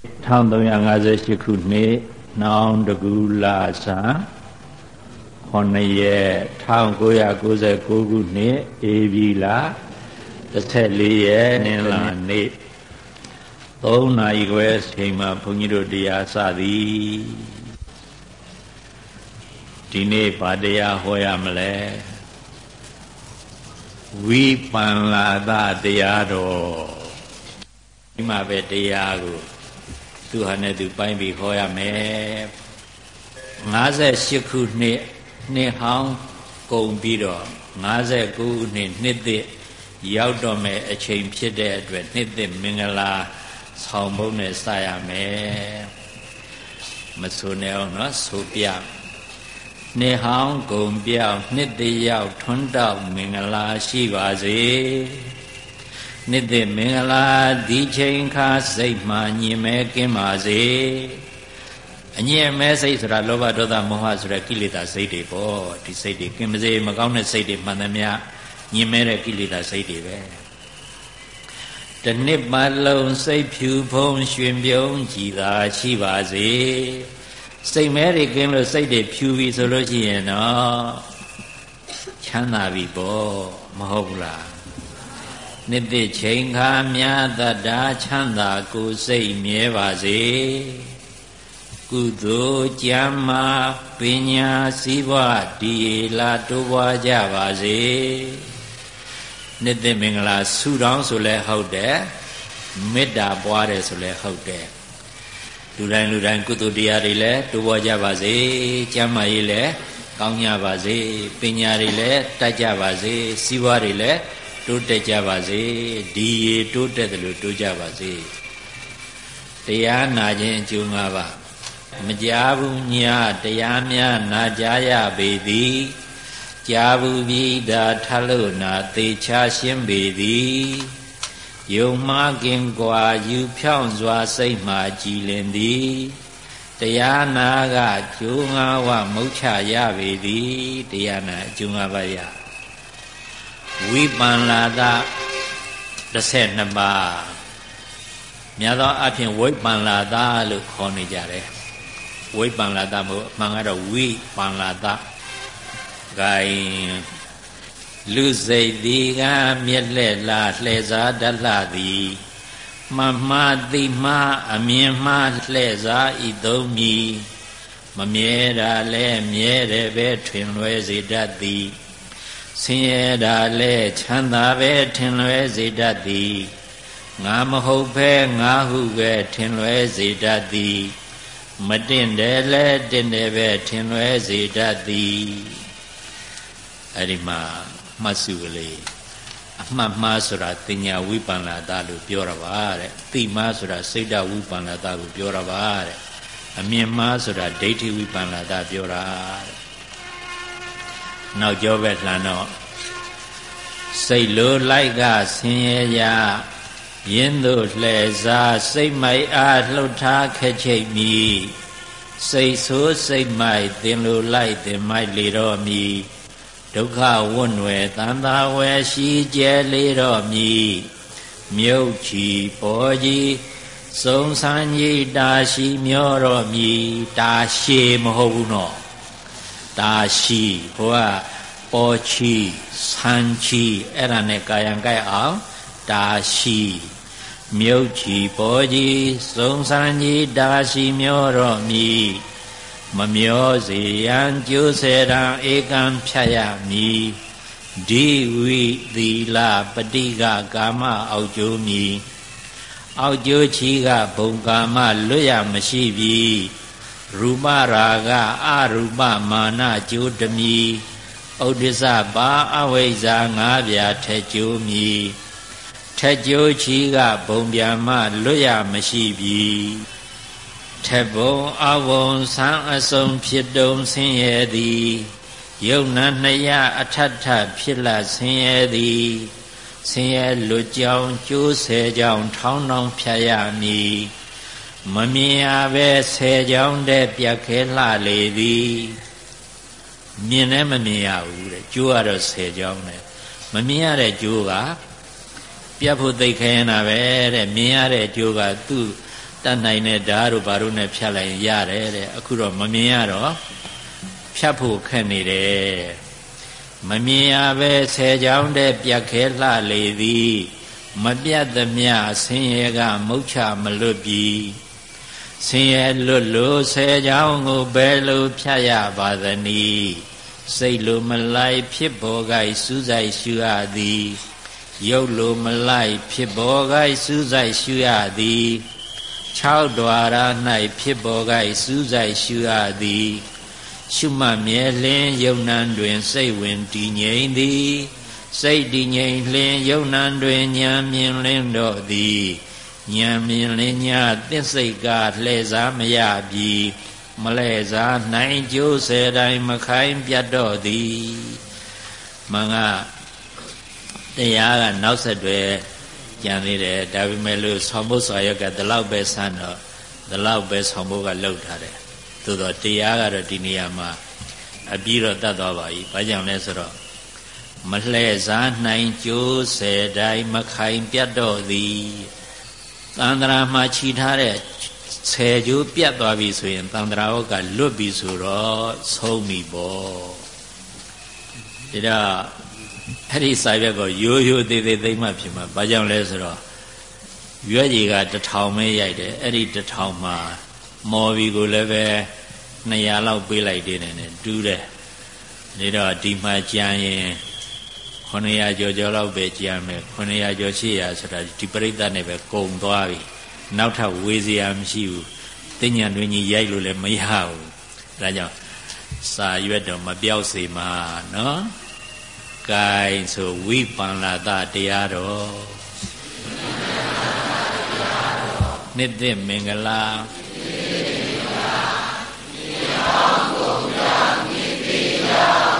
1358ခုနှစ်နောင်တကူလာစာ9ရက်1999ခုနှစ်ဧပြီလ14ရက်နေ့လာနေ့3နာရီခွဲချိန်မှာဘုန်းကြီးတို့တရားစသည်ဒီနေ့ဗာတရားဟောရမလဲဝိပန္လာသတရားတော်ဒီမှာပဲတရားကို သူဟာနဲ့သူပိုင်းပြီးဟောရမယ်58ခုနှစ်နှစ်ဟောင်းကုန်ပြီးတော့59ခုနှစ်နှစ်သစ်ရောက်တော့မယ်အချိန်ဖြစ်တဲ့အတွက်နှစ်သစ်မင်္ဂလာဆောင်ဖို့နဲ့စရမယ်မဆိုနေအောင်နော်ဆိုပြနှစ်ဟောင်းကုန်ပြောင်းနှစ်တရောက်ထွန်းတောက်မင်္ဂလာရှိပါစေ နှစ်သက်မင်္ဂလာဒီချိန်ခါစိတ်မှညင်မဲကင်းပါစေအညင်မဲစိတ်ဆိုတာလောဘဒေါသမောဟဆိုတဲ့ကိလေသာစိတ်တွေပေါ့ဒီစိတ်တွေကင်းပါစေမကောင်းတဲ့စိတ်တွေမှန်သမျှညင်မဲတဲ့ကိလေသာစိတ်တွေပဲတနှစ်ပတ်လုံးစိတ်ဖြူဖုံးရွှင်ပြုံးကြည်သာရှိပါစေစိတ်မဲတွေကင်းလို့စိတ်တွေဖြူပြီဆိုလို့ရှိရင်တော့ချမ်းသာပြီပေါ့မဟုတ်ဘူးလား နှစ်သိချိန်ခါမြတ်တတာချမ်းသာကိုစိတ်မြဲပါစေကုသိုလ်ကြမ်းမာပညာစည်းဝါးဒီလာတိုးပွားကြပါစေနှစ်သိမင်္ဂလာဆုတောင်းဆိုလဲဟုတ်တယ်မေတ္တာပွားတယ်ဆိုလဲဟုတ်တယ်လူတိုင်းလူတိုင်းကုသိုလ်တရားတွေလည်းတိုးပွားကြပါစေကျမ်းမာရေးလည်းကောင်းကြပါစေပညာတွေလည်းတတ်ကြပါစေစီးပွားတွေလည်း တိုးတက်ကြပါစေဒီရေတိုးတက်တယ်လို့တိုးကြပါစေတရားနာခြင်းအကျိုး၅ပါးမကြားဘူးညာတရားများနာကြားရပေသည်ကြားဘူးပြီးတာထလို့နာသေချာရှင်းပေသည်ယုံမှားကင်ကွာယူဖြောင်းစွာစိတ်မှကြည်လင်သည်တရားနာကကျိုးငါးဝမုတ်ချရပေသည်တရားနာအကျိုးငါးပါးရ ဝိပန္လာသ12ပါးများသောအားဖြင့်ဝိပန္လာသလို့ခေါ်နေကြတယ်ဝိပန္လာသမဟုတ်အမှန်ကတော့ဝိပန္လာသဂိုင်လူစိတ်ဒီကမြက်လက်လာလှဲစားတတ်လှသည်မှမှသိမှအမြင်မှလှဲစားဤသုံးမီမမြဲတာလဲမြဲတယ်ပဲထွင်လွဲစေတတ်သည် ဆင်းရဲတာလဲချမ်းသာပဲထင်လွဲစေတတ်သည်ငါမဟုတ်ဘဲငါဟုပဲထင်လွဲစေတတ်သည်မတင့်တယ်လဲတင့်တယ်ပဲထင်လွဲစေတတ်သည်အဲ့ဒီမှာမှတ်စုကလေးအမှတ်မှားဆိုတာတင်ညာဝိပန္နာတလို့ပြောတာပါတဲ့သိမှားဆိုတာစိတ်တဝိပန္နာတလို့ပြောတာပါတဲ့အမြင်မှားဆိုတာဒိဋ္ဌိဝိပန္နာတပြောတာတဲ့ နောက်ကျောဘက်လှန်တော့စိတ်လိုလိုက်ကဆင်းရဲရရင်းတို့လှဲစားစိတ်မိုက်အားလှုပ်ထားခက်ချိတ်မီစိတ်ဆိုးစိတ်မိုက်သင်လိုလိုက်သင်မိုက်လေတော့မီဒုက္ခဝွန့်ွယ်တန်သာဝယ်ရှိကျဲလေတော့မီမြုပ်ချီပေါ်ကြီးစုံစမ်းကြီးတာရှိမျောတော့မီတာရှည်မဟုတ်ဘူးနော် တာရှိဟိုကပေါ်ချီဆန်းချီအဲ့ဒါနဲ့ကာယံကိုက်အောင်တာရှိမြုပ်ချီပေါ်ကြီးစုံစမ်းကြီးတာရှိမျောတော့မီမမျောစေရန်ကျိုးစေရန်ဧကံဖြတ်ရမည်ဒီဝိသီလပฏิကကာမအောက်ကျိုးမည်အောက်ကျိုးချီကဘုံကာမလွတ်ရမရှိပြီ ရူပရာဂအရူပမာနကျိုးတမီဥဒိစ္စပါအဝိဇ္ဇာငါးပြာထက်ကျိုးမည်ထက်ကျိုးချီကဘုံပြမလွတ်ရမရှိပြီထက်ဘုံအဝုံဆန်းအစုံဖြစ်တုံဆင်းရဲသည်ယုံနာနှစ်ရအထထဖြစ်လာဆင်းရဲသည်ဆင်းရဲလွတ်ကြောင်ကျိုးဆယ်ကြောင်ထောင်းထောင်းဖြတ်ရမည် မမြင်ရပဲဆယ်ကြောင်တဲ့ပြက်ခဲလှလေသည်မြင်လည်းမမြင်ရဘူးတဲ့ကျိုးကတော့ဆယ်ကြောင်တဲ့မမြင်ရတဲ့ကျိုးကပြတ်ဖို့သိခဲနေတာပဲတဲ့မြင်ရတဲ့ကျိုးကသူ့တတ်နိုင်တဲ့ဓာတ်တို့ဘာတို့နဲ့ဖြတ်လိုက်ရတယ်တဲ့အခုတော့မမြင်ရတော့ဖြတ်ဖို့ခက်နေတယ်မမြင်ရပဲဆယ်ချောင်းတဲ့ပြက်ခဲလှလေသည် မပြတ်သမျှဆင်းရဲကမုတ်ချမလွတ်ပြီ ဆင်းရဲလွတ်လို့ဆယ်ချောင်းကိုဘယ်လိုဖြတ်ရပါသနည်းစိတ်လိုမလိုက်ဖြစ်ပေါ်ကိုက်စူးစိုက်ရှုရသည်ရုပ်လိုမလိုက်ဖြစ်ပေါ်ကိုက်စူးစိုက်ရှုရသည်6ဒွါရ၌ဖြစ်ပေါ်ကိုက်စူးစိုက်ရှုရသည်ရှုမှတ်မြဲလင်းယုံနံတွင် စိတ်ဝင်တည်ငြိမ်သည် စိတ်တည်ငြိမ်လင်းယုံနံတွင်ဉာဏ်မြင်လင်းတော့သည် ဉာဏ်မြင်လင်းညာသစ္စိတ်ကလှည့်စားမရပြီမလဲစားနိုင်ကျိုးစေတိုင်းမခိုင်းပြတ်တော့သည်မင်္ဂတရားကနောက်ဆက်တွဲကြံနေတယ်ဒါပေမဲ့လို့ဆောင်းဖို့ဆော်ရက်ကဒီလောက်ပဲဆန်းတော့ဒီလောက်ပဲဆောင်းဖို့ကလှုပ်ထားတယ်သို့တော့တရားကတော့ဒီနေရာမှာအပြီးတော့တတ်သွားပါပြီဘာကြောင့်လဲဆိုတော့မလှဲ့စားနိုင်ကြိုးဆယ်တိုင်းမခိုင်ပြတ်တော့သည် သန္တရာမှာခြိထားတဲ့ဆယ်ကြိုးပြတ်သွားပြီဆိုရင်သန္တရာဝကလွတ်ပြီဆိုတော့ဆုံးပြီပေါ့ဒါတော့အဲ့ဒီစာရွက်ကိုရိုးရိုးသေးသေးသိမ့်မှဖြစ်မှာဘာကြောင့်လဲဆိုတော့ရွက်ကြီးကတထောင်ပဲရိုက်တယ်အဲ့ဒီတထောင်မှာမော်ဘီကိုလည်းပဲ200လောက်ပေးလိုက်သေးတယ်နဲ့တူးတယ်ဒါတော့ဒီမှာကြံရင် 900ကျော်ကျော်လောက်ပဲကြာမယ်900ကျော်800ဆိုတာဒီပြိဿနဲ့ပဲကုန်သွားပြီနောက်ထပ်ဝေးစရာမရှိဘူးတင်ညာတွင်ကြီးရိုက်လို့လည်းမရဘူးဒါကြောင့်စာရွက်တော့မပြောက်စေမှာနော်ဂိုင်းဆိုဝိပန္လာတတရားတော်နှစ်သက်မင်္ဂလာနှစ်သက်မင်္ဂလာမြေအောင်ကုန်ကြမြေတရား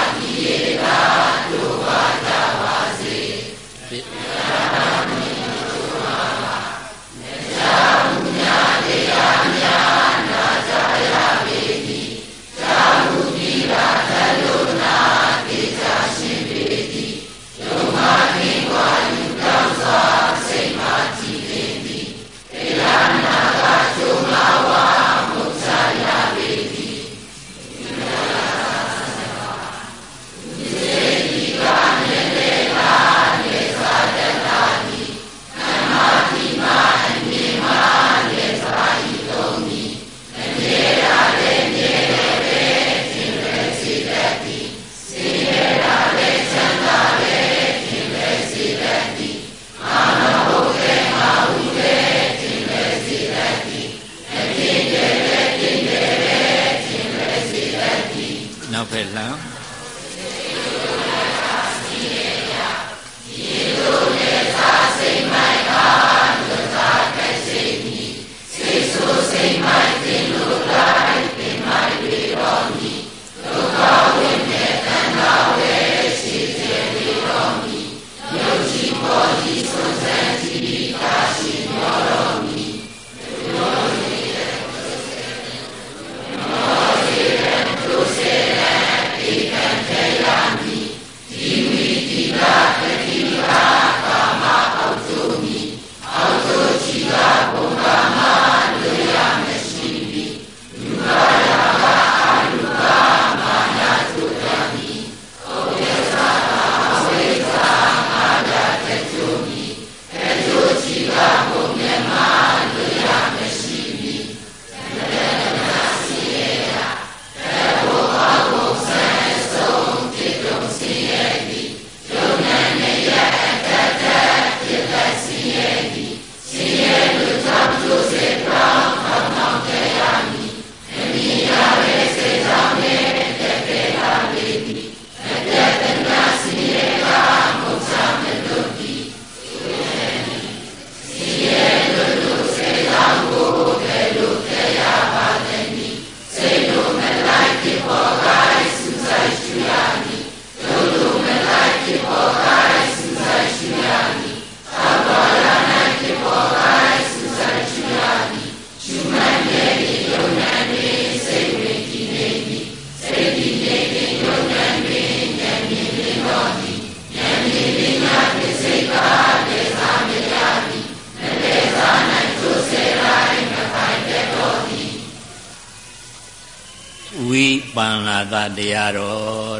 တော်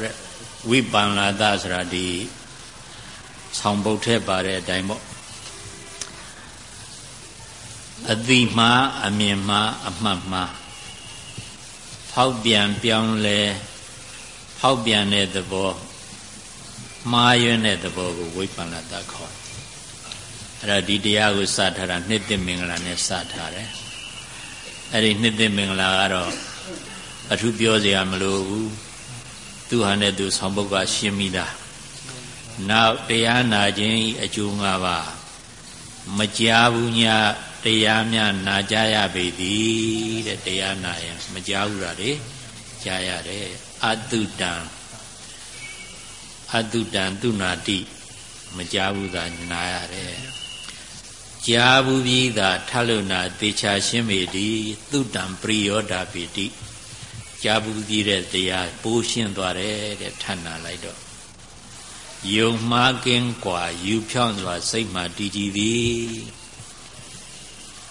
တဲ့ဝိပန္လာသဆိုတာဒီဆောင်းပုတ်ထဲပါတဲ့အတိုင်းပေါ့အတိမှားအမြင်မှားအမှတ်မှားဖောက်ပြန်ပြောင်းလဲဖောက်ပြန်တဲ့သဘောမှားယွင်းတဲ့သဘောကိုဝိပန္နတခေါ်အဲ့တော့ဒီတရားကိုစထားတာနှစ်သိမင်္ဂလာနဲ့စထားတယ်အဲ့ဒီနှစ်သိမင်္ဂလာကတော့ အထူးပြောစရာမလိုဘူးသူဟာနဲ့သူဆောင်ပုဒ်ကရှင်းမိတာနောက်တရားနာခြင်းအကျိုး၅ပါးမကြားဘူးညတရားများနာကြရပေသည်တဲ့တရားနာရင်မကြားဘူးလားလေကြားရတယ်အတုတံအတုတံသူနာတိမကြားဘူးသာနာရတယ်ကြားဘူးပြီးသာထလို့နာသေချာရှင်းပေသည်သူတံပရိယောဓာပေတိ ကြားဘူးပြီးတဲ့တရားပိုးရှင်းသွားတယ်တဲ့ထပ်နာလိုက်တော့ယုံမှားကင်းกว่าယူဖြောင်းစွာစိတ်မှတည်ကြည်သည်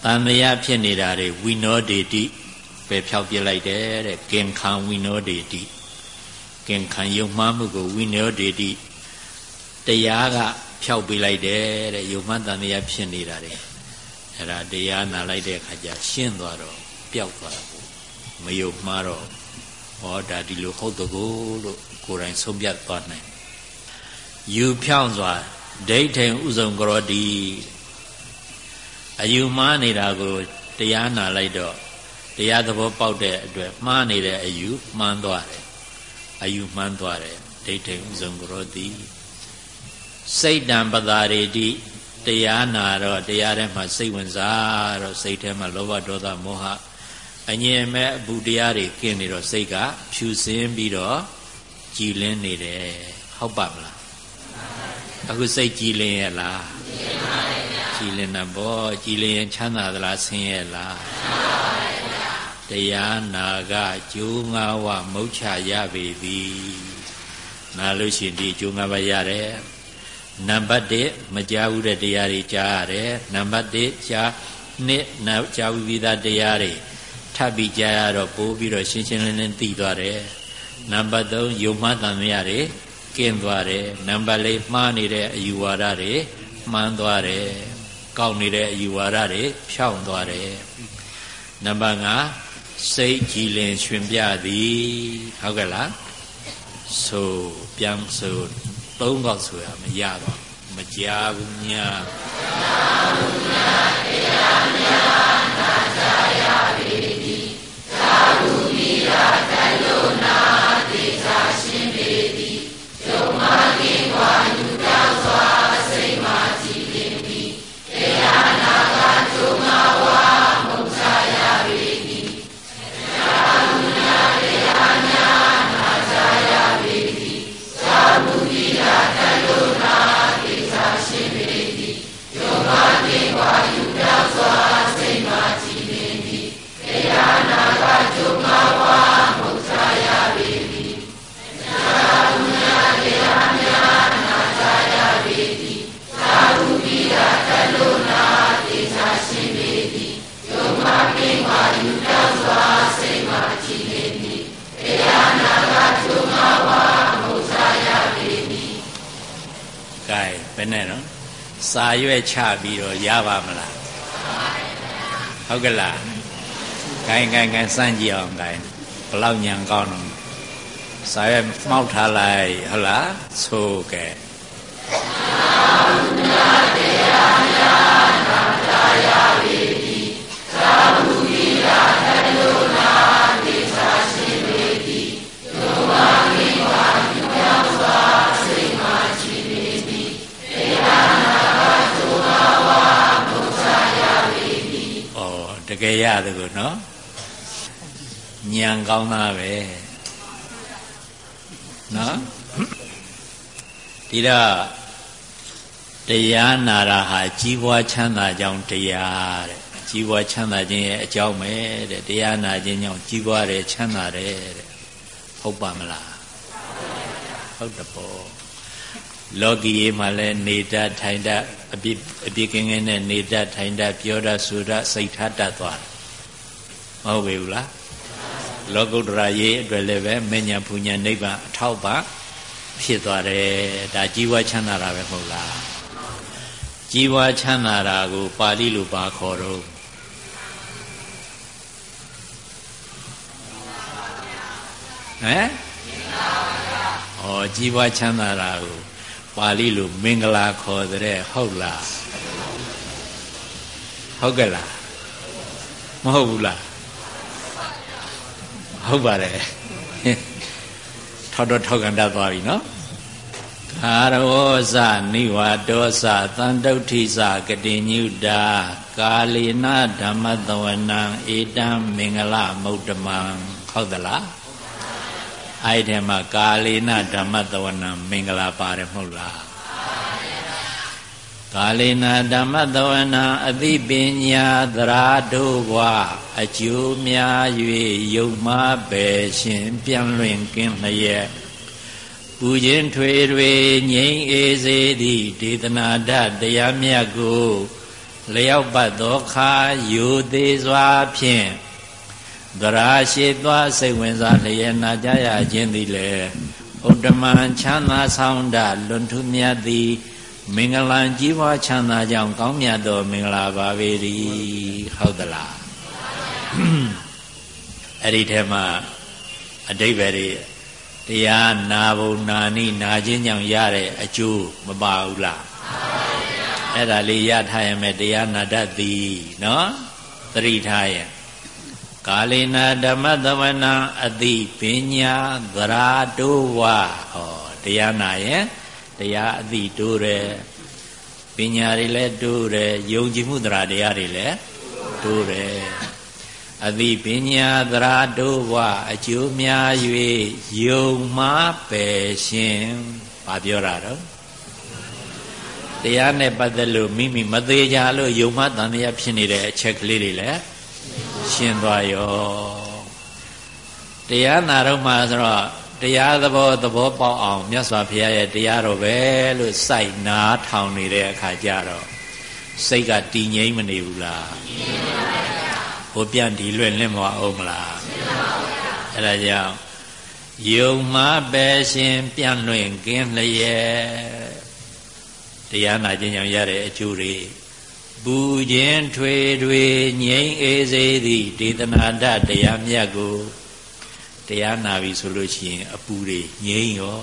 တန်မြာဖြစ်နေတာတွေဝိနောဒေတိပဲဖြောက်ပြလိုက်တယ်တဲ့ကင်ခံဝိနောဒေတိကင်ခံယုံမှားမှုကိုဝိနောဒေတိတရားကဖြောက်ပြလိုက်တယ်တဲ့ယုံမှန်တန်မြာဖြစ်နေတာတွေအဲ့ဒါတရားနာလိုက်တဲ့အခါကျရှင်းသွားတော့ပျောက်သွားတာပေါ့မယုံမှားတော့ ဟောဒါဒီလိုဟုတ်တကူလို့ကိုယ်တိုင်ဆုံးဖြတ်သွားနိုင်ယူဖြောင်းစွာဒိဋ္ဌိဥစုံကရောတိအယူမှားနေတာကိုတရားနာလိုက်တော့တရားသဘောပေါက်တဲ့အတွက်မှားနေတဲ့အယူမှန်းသွားတယ်အယူမှန်းသွားတယ်ဒိဋ္ဌိဥစုံကရောတိစိတ်တံပတာရေတိတရားနာတော့တရားထဲမှာစိတ်ဝင်စားတော့စိတ်ထဲမှာလောဘဒေါသမောဟ အငြင်းမဲ့အဘူတရားတွေကင်းနေတော့စိတ်ကဖြူစင်းပြီးတော့ကြည်လင်းနေတယ်ဟုတ်ပါမလားအခုစိတ်ကြည်လင်းရဲ့လားကြည်လင်းတာပေါ့ကြည်လင်းရင်ချမ်းသာသလားဆင်းရဲလားတရားနာကကျိုးငါးဝမုတ်ချရပေသည်နာလို့ရှိရင်ဒီကျိုးငါးပါးရတယ်နံပါတ်1မကြားဘူးတဲ့တရားတွေကြားရတယ်နံပါတ်2ကြားနှစ်နောက်ကြားပြီးသားတရားတွေထ ပ်ပြီးကြားရတော့ပိုးပြီးတော့ရှင်းရှင်းလင်းလင်းသိသွားတယ်နံပါတ်3ယုံမှတန်မြတွေကင်းသွားတယ်နံပါတ်4မှားနေတဲ့အယူဝါဒတွေမှန်းသွားတယ်ကောက်နေတဲ့အယူဝါဒတွေဖြောင်းသွားတယ်နံပါတ်5စိတ်ကြည်လင်ရှင်ပြသည်ဟုတ်ကဲ့လားဆိုပြန်ဆိုသုံးခေါက်ဆိုရမရတော့ မကြားဘူးညာမကြားဘူးညာတရားများနာကြရပေသည်သာဘူးမိရာတိုက်လို့နာသေချာရှင်းပေသည်ယုံမကင်းก ယ်နဲ့နော်စာရွက်ချပြီးတော့ရပါမလားဟုတ်ကဲ့လားခိုင်ခိုင်ခိုင်စမ်းကြည့်အောင်ခိုင်ဘလောက်ညံကောင်းတော့စာရွက်မှောက်ထားလိုက်ဟုတ်လားသို့ကဲတရားများနာတရား ယ်ရတယ်ကိုနော်ညံကောင်းသားပဲနော်ဒီတော့တရားနာတာဟာကြီးပွားချမ်းသာကြောင်းတရားတဲ့ကြီးပွားချမ်းသာခြင်းရဲ့အကြောင်းပဲတဲ့တရားနာခြင်းကြောင့်ကြီးပွားတယ်ချမ်းသာတယ်တဲ့ဟုတ်ပါမလားဟုတ်တယ်ပေါ့ လောကီရေးမှာလဲနေတတ်ထိုင်တတ်အပြစ်အပြစ်ကင်းကင်းနဲ့နေတတ်ထိုင်တတ်ပြောတတ်ဆိုတတ်စိတ်ထားတတ်သွားမဟုတ်ပေဘူးလားလောကုတ္တရာရေးအတွက်လည်းပဲမညာပူညာနိဗ္ဗာန်အထောက်ပါဖြစ်သွားတယ်ဒါကြီးဝါချမ်းသာတာပဲမဟုတ်လားကြီးဝါချမ်းသာတာကို ပါဠိလိုပါခေါ်တော့ဟမ်ဩကြီးပွားချမ်းသာတာကို ပါဠိလိုမင်္ဂလာခေါ်တဲ့ဟုတ်လားဟုတ်ကဲ့လားမဟုတ်ဘူးလားဟုတ်ပါတယ်ထောက်တော့ထောက်ကန်တတ်သွားပြီနော်ကာရောဇနိဝါဒောဇသန္တုဋ္ဌိဇကတိညုတာကာလေနဓမ္မတဝနံဧတံမင်္ဂလမௌတမံဟုတ်သလား အဲ့ဒီမှာကာလေနဓမ္မတဝနံမင်္ဂလာပါတယ်မဟုတ်လားကာလေနာဓမ္မတဝနာအသိပညာသရာတို့ဘဝအကျိုးများ၍ယုံမှားပဲရှင်ပြန်လွင်ကင်းလျက်ပူခြင်းထွေတွေငြိမ်းအေးစေသည့်ဒေသနာဓတရားမြတ်ကိုလျောက်ပတ်သောခါယူသေးစွာဖြင့် သရာရှိသွားစိတ်ဝင်စားလျက်နာကြရခြင်းသည်လေဥတ္တမံချမ်းသာဆောင်တလွန်ထူးမြတ်သည်မင်္ဂလာကြီးပွားချမ်းသာကြောင်းကောင်းမြတ်သောမင်္ဂလာပါပေ၏ဟုတ်သလားအဲ့ဒီထဲမှာအတိဘယ်တွေတရားနာဘုံနာနိနာခြင်းကြောင့်ရတဲ့အကျိုးမပါဘူးလားအဲ့ဒါလေးရထားရမယ်တရားနာတတ်သည်နော်သတိထားရ ကာလေနာဓမ္မသဝနာအတိပညာသရာတိုးဝဟောတရားနာရင်တရားအသိတိုးတယ်ပညာတွေလည်းတိုးတယ်ယုံကြည်မှုတရားတရားတွေလည်းတိုးတယ်အသိပညာသရာတိုးဘဝအကျိုးများ၍ယုံမှားပယ်ရှင်ဘာပြောတာတော့တရားနဲ့ပတ်သက်လို့မိမိမသေးကြလို့ယုံမှားတန်တရားဖြစ်နေတဲ့အချက်ကလေးတွေလည်း ရှင်းသွားရောတရားနာတော့မှဆိုတော့တရားသဘောသဘောပေါက်အောင်မြတ်စွာဘုရားရဲ့တရားတော်ပဲလို့စိုက်နားထောင်နေတဲ့အခါကျတော့စိတ်ကတည်ငြိမ်မနေဘူးလားဟိုပြန်ဒီလွင့်လင့်မအောင်မလားအဲ့ဒါကြောင့်ယုံမှားပဲရှင်ပြန်လွင့်ကင်းလျက်တရားနာခြင်းကြောင့်ရတဲ့အကျိုးတွေ ပူခြင်းထွေတွေငြိမ်းအေးစေသည့်ဒေသနာတတရားမြတ်ကိုတရားနာပြီဆိုလို့ရှိရင်အပူတွေငြိမ့်ရော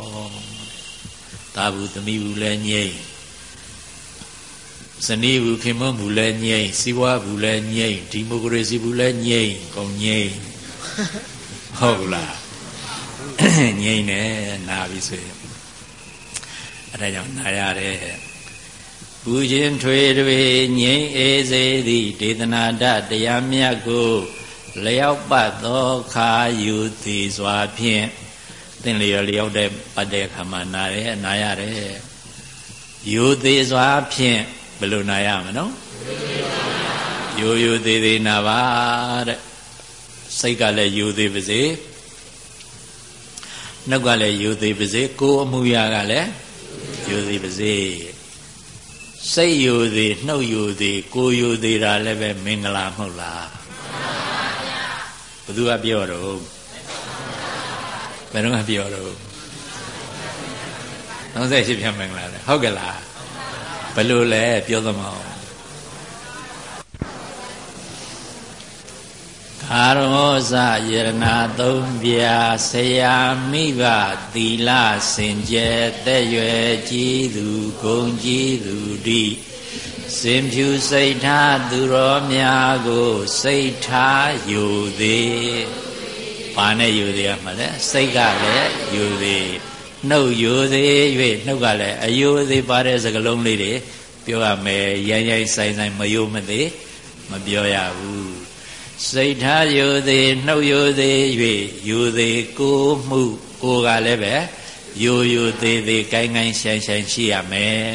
သာဘူးသမီးဘူးလည်းငြိမ့်ဇနီးဘူးခင်မဘူးလည်းငြိမ့်စီးပွားဘူးလည်းငြိမ့်ဒီမိုကရေစီဘူးလည်းငြိမ့်ကုန်ငြိမ့်ဟုတ်လားငြိမ့်နေနာပြီဆိုရင်အဲဒါကြောင့်နာရတယ် ပူခြင်းထွေတွေငြိမ့်အေးစေသည့်ဒေသနာတတရားမြတ်ကိုလျောက်ပတ်သောခါယူသည်စွာဖြင့်သင်လျော်လျောက်တဲ့ပတ်တဲ့ခါမှာနာရဲနာရတယ်ယူသည်စွာဖြင့်ဘယ်လိုနာရမနော်ယူယူသေးသေးနာပါတဲ့စိတ်ကလည်းယူသေးပါစေနှုတ်ကလည်းယူသေးပါစေကိုယ်အမှုရာကလည်းယူသေးပါစေ စိတ်ယူသေးနှုတ်ယူသေးကိုယ်ယူသေးတာလည်းပဲမင်္ဂလာမဟုတ်လားဘသူကပြောတော့ဘယ်တော့မှပြောတော့38ပြန်မင်္ဂလာလေဟုတ်ကဲ့လားဘယ်လိုလဲပြောသမော ကာရောဇယရနာသုံးပြဆရာမိဘသီလစင်ကြဲတဲ့ရွယ်ကြီးသူဂုံကြီးသူဒီစင်ဖြူစိတ်ထားသူတော်များကိုစိတ်ထားယူသည်ဘာနဲ့ယူသေးရမှာလဲစိတ်ကလည်းယူသည်နှုတ်ယူသည်၍နှုတ်ကလည်းအယူသည်ပါတဲ့စကလုံးလေးတွေပြောရမယ်ရိုင်းရိုင်းဆိုင်ဆိုင်မယုံမသေးမပြောရဘူး စိတ်ထားယူသည်နှုတ်ယူသည်၍ယူသည်ကိုမှုကိုကလည်းပဲယူယူသေးသေးကိုင်းကိုင်းဆိုင်ဆိုင်ရှိရမယ်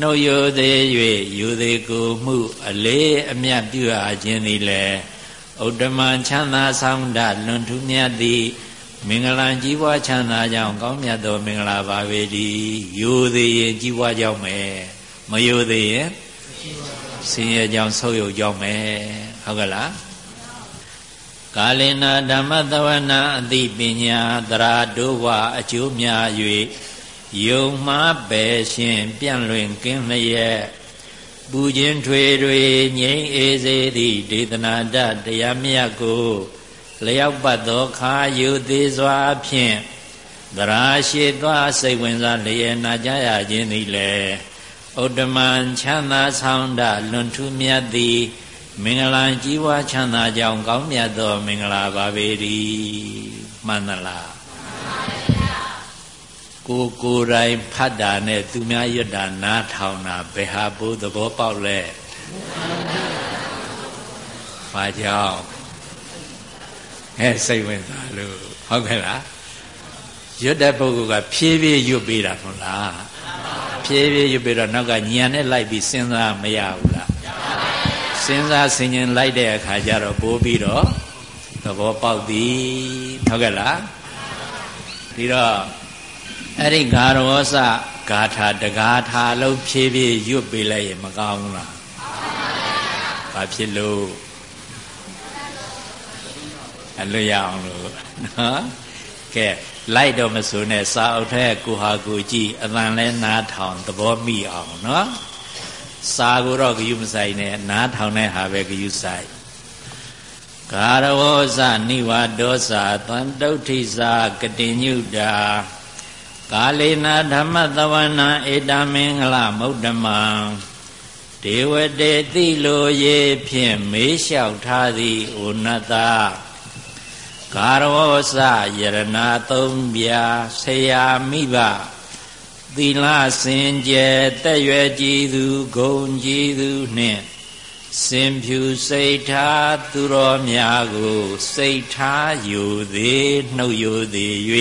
နှုတ်ရိုသေး၍ယူသေးကိုမှု အလေးအမြတ်ပြုအပ်ခြင်းသည်လည်းဥတ္တမချမ်းသာဆောင်တလွန်ထူးမြတ်သည်မင်္ဂလာကြီးပွားချမ်းသာကြောင်းကောင်းမြတ်သောမင်္ဂလာပါပေသည်ယူသေးရင်ကြီးပွားကြောင်းမယ်မယူသေးရင်ဆင်းရဲကြောင်းဆုပ်ယုပ်ကြောင်းမယ် ဟုတ်ကဲ့လားကာလေနာဓမ္မတဝနာအသိပညာတရာဒုဝအကျိုးများ၍ယုံမှားပဲရှင်ပြန့်လွင်ကင်းလျက်ပူခြင်းထွေတွေငြိမ်းအေးစေသည့်ဒေသနာတတရားမြတ်ကိုလျောက်ပတ်သောခါယူသေးစွာဖြင့်သရာရှိသွားစိတ်ဝင်စားလျက်နာကြရခြင်းသည်လေဥဒ္ဓမံချမ်းသာဆောင်တလွန်ထူးမြတ်သည် မင်္ဂလာကြီးပွားချမ်းသာကြောင်းကောင်းမြတ်သောမင်္ဂလာပါပေ၏မှန်သလားကိုကိုယ်တိုင်ဖတ်တာနဲ့သူများရွတ်တာနားထောင်တာဘယ်ဟာဘိုးသဘောပေါက်လဲဘာကြောင့်အဲစိတ်ဝင်စားလို့ဟုတ်ကဲ့လားရွတ်တဲ့ပုဂ္ဂိုလ်ကဖြည်းဖြည်းရွတ်ပေးတာမဟုတ်လားဖြည်းဖြည်းရွတ်ပေးတော့နောက်ကညံနဲ့လိုက်ပြီးစဉ်းစားမရဘူးလား စဉ်းစားဆင်ခြင်လိုက်တဲ့အခါကျတော့ပိုးပြီးတော့သဘောပေါက်သည်ဟုတ်ကဲ့လားဒီတော့အဲ့ဒီဂါရောစဂါထာတဂါထာလုံးဖြည်းဖြည်းရွတ်ပေးလိုက်ရင်မကောင်းဘူးလားဘာဖြစ်လို့အလွတ်ရအောင်လို့နော်ကဲလိုက်တော့မဆိုနဲ့စာအုပ်ထဲကိုဟာကိုကြည့်အတန်လဲနားထောင်သဘောမိအောင်နော် စာကိုတော့ဂယုမဆိုင်နဲ့နားထောင်တဲ့ဟာပဲဂယုဆိုင်ဂါရဝောဇနိဝါဒောဇသံတုဋ္ဌိဇာကတိညုတာကာလေနာဓမ္မတဝနာဧတမင်္ဂလမုဒ္ဓမံဒေဝတေတိလိုရေဖြင့်မေးလျှောက်ထားသည်ဩနတကာရောစယရဏသုံးပြဆရာမိဘ သီလစင်ကြယ်တက်ရွယ်ကြည်သူဂုံကြည်သူနှင့်စင်ဖြူစိတ်ထားသူတော်များကိုစိတ်ထားယူသည်နှုတ်ယူသည်၍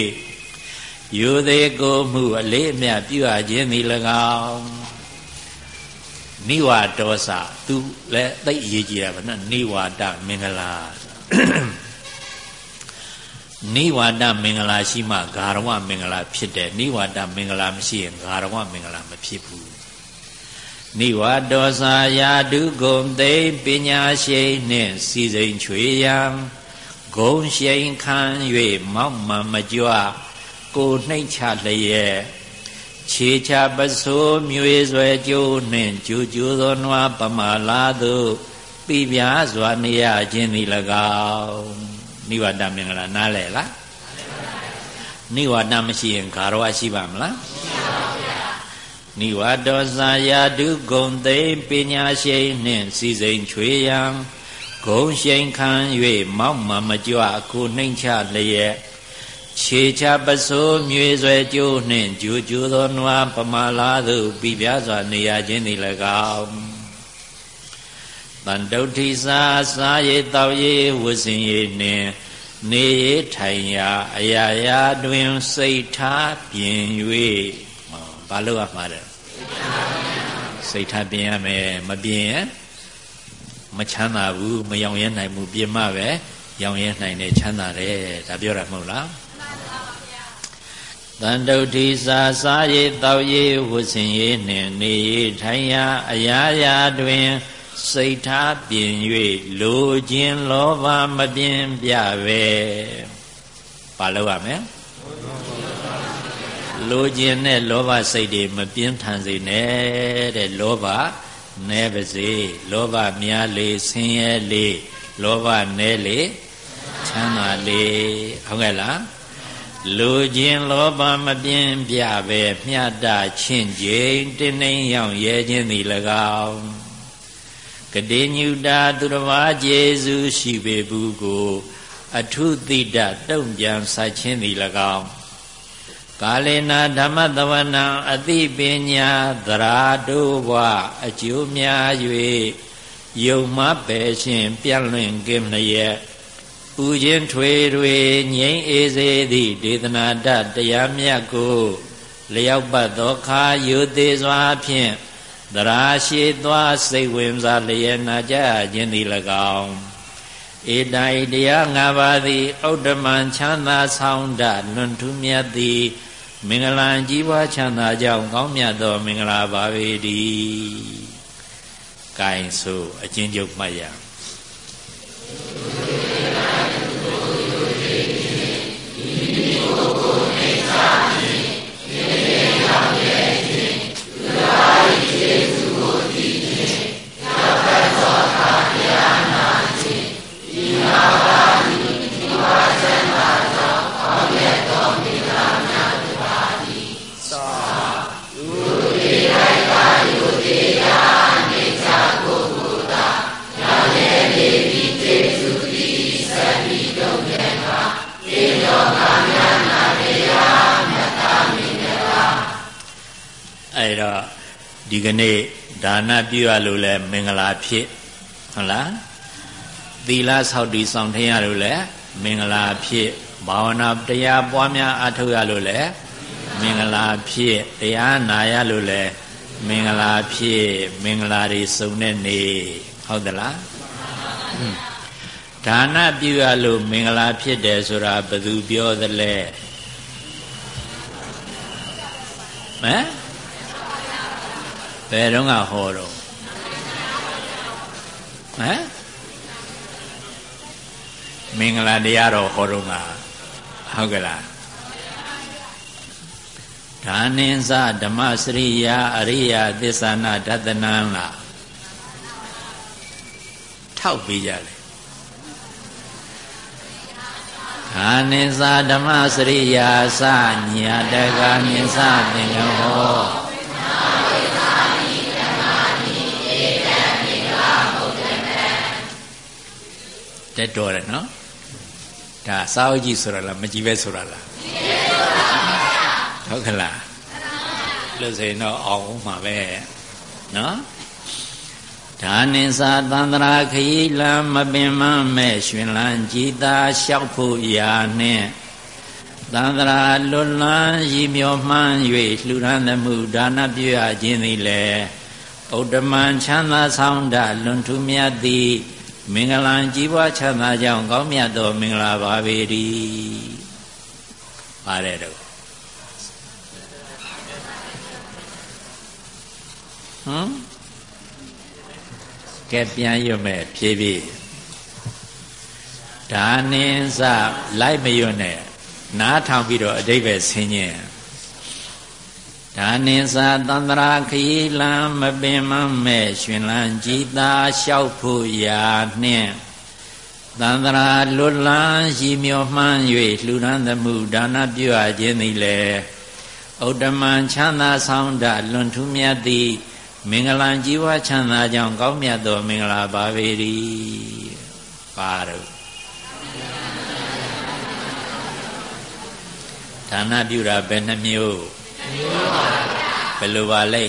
ယူသေးကိုမှုအလေးအမြတ်ပြုအပ်ခြင်းသည်၎င်းနိဝါဒောစသူလည်းသိအရေးကြီးတာဗောနော်နိဝါဒမင်္ဂလာ နိဝါဒမင်္ဂလာရှိမှဂါရဝမင်္ဂလာဖြစ်တယ်နိဝါဒမင်္ဂလာမရှိရင်ဂါရဝမင်္ဂလာမဖြစ်ဘူးနိဝါဒောစာယာဒုဂုံသိပညာရှိနှင့်စီစိန်ချွေယံဂုံရှိန်ခံ၍မောက်မှမကြွကိုနှိမ့်ချလျက်ခြေချပစိုးမြွေဆွဲကျိုးနှင့်ကျူကျူသောနွားပမာလာသို့ပြပြစွာနေရခြင်းသည်၎င်း နိဝါဒမင်္ဂလာနားလဲလားနိဝါဒမရှိရင်ဂါရဝရှိပါမလားနိဝါဒောဇာယာဒုဂုံသိပညာရှိနှင့်စီစိန်ချွေယံဂုံရှိန်ခံ၍မောက်မှမကြွအခုနှိမ့်ချလျက်ခြေချပစိုးမြွေဆွဲကျိုးနှင့်ဂျူဂျူသောနွားပမာလာသို့ပြပြစွာနေရခြင်းသည်၎င်း တန်တုဋ္ဌိစာစာရေတောက်ရေဝစင်ရေနှင့်နေရထိုင်ရာအရာရာတွင်စိတ်ထားပြင်၍ဘာလို့ရမှာလဲစိတ်ထားပြင်ရမယ်မပြင်ရင်မချမ်းသာဘူးမယောင်ရဲနိုင်ဘူးပြင်မှပဲရောင်ရဲနိုင်တယ်ချမ်းသာတယ်ဒါပြောတာမဟုတ်လားတန်တုဋ္ဌိစာစားရည်တောက်ရည်ဝဆင်ရည်နှင့်နေရည်ထိုင်ရာအရာရာတွင် စိတ်ထားပြင်၍လိုခြင်းလောဘမပြင်းပြပဲဘာလို့ရမလဲလိုခြင်းနဲ့လောဘစိတ်တွေမပြင်းထန်စေနဲ့တဲ့လောဘနည်းပါစေလောဘများလေဆင်းရဲလေလောဘနည်းလေချမ်းသာလေဟုတ်ကဲ့လားလူချင်းလောဘမပြင်းပြပဲမြတ်တာချင်းကျိန်တင်းနှိမ်ရောက်ရဲခြင်းသည်၎င်း ကတိညုတာသူတစ်ပါးကျေစုရှိပေဘူးကို အထုတိတတုံ့ပြန်ဆက်ခြင်းသည်၎င်းကာလေနာဓမ္မတဝနံအတိပညာသရာတို့ဘဝအကျိုးများ၍ယုံမပဲရှင်ပြန့်လွင့်ကင်းလျက်ပူခြင်းထွေတွေငြိမ်းအေးစေသည့်ဒေသနာတတရားမြတ်ကိုလျောက်ပတ်သောခါယုသေးစွာဖြင့် တရာရှိသွားစိတ်ဝင်စားလျက်နာကြခြင်းသည်၎င်းဧတံဤတရား၅ပါးသည်ဥဒ္ဓမံချမ်းသာဆောင်တလွန်ထူးမြတ်သည်မင်္ဂလာကြီးပွားချမ်းသာကြောင်းကောင်းမြတ်သော မင်္ဂလာပါပေတည်း။ကိုင်ဆိုအချင်းချုပ်မှတ်ရ။ေသာ ဒီကနေ့ဒါနပြုရလို့လဲမင်္ဂလာဖြစ်ဟုတ်လား သီလဆောက်တည်ဆောင်ထင်းရလို့လဲမင်္ဂလာဖြစ်ဘာဝနာတရားပွားများအထောက်ရလို့လဲမင်္ဂလာဖြစ်တရားနာရလို့လဲမင်္ဂလာဖြစ်မင်္ဂလာတွေစုံတဲ့နေ့ဟုတ်သလားဒါနပြုရလို့မင်္ဂလာဖြစ်တယ်ဆိုတာဘယ်သူပြောသလဲဟမ်ဘယ်တော့ကဟောတော့ဟမ် မင်္ဂလာတရားတော်ဟောတော့ကဟုတ်ကလားဒါနင်းစဓမ္မစရိယာအရိယာသစ္ဆာနာဒသနံလားထောက်ပေးကြလေအာနိသဓမ္မစရိယာစညာတကနိသသင်္ကဟောတက်တော်တယ်နော် ဒါစာအုပ်ကြီးဆိုတာလားမကြည့်ပဲဆိုတာလားဟုတ်ကလားလို့ဆိုရင်တော့အောင်မှာပဲနော်ဒါနိသာသန္တရာခရီလံမပင်မမဲ့ရှင်လန်းကြည်သာလျှောက်ဖို့ရာနှင့်သန္တရာလွတ်လန်းရည်မြော်မှန်း၍လှူဒန်းသမှုဒါနပြုရခြင်းသည်လေဥဒ္ဓမံချမ်းသာဆောင်တလွန်ထူးမြတ်သည် မင်္ဂလာကြီးပွားချမ်းသာကြောင်းကောင်းမြတ်သောမင်္ဂလာပါပေ၏ပါတယ်တော့ဟမ်ကဲပြန်ရွတ်မဲ့ဖြည်းဖြည်းဒါနင်းစလိုက်မရွတ်နဲ့နားထောင်ပြီးတော့အတိတ်ပဲဆင်းញင် ဒါနင်းစာတန္တရာခရီလံမပင်မမဲ့ရှင်လန်းကြည်သာလျှောက်ဖို့ရာနှင့်တန္တရာလွတ်လန်းရီမြော်မှန်း၍လှူဒန်းသမှုဒါနပြုအပ်ခြင်းသည်လေဥဒ္ဓမံချမ်းသာဆောင်တလွန်ထူးမြတ်သည်မင်္ဂလာကြီးဝါချမ်းသာကြောင်းကောင်းမြတ်သောမင်္ဂလာပါပေ၏ပါတော့ဒါနပြုတာဘယ်နှမျိုး ဘယ်လိုပါလဲ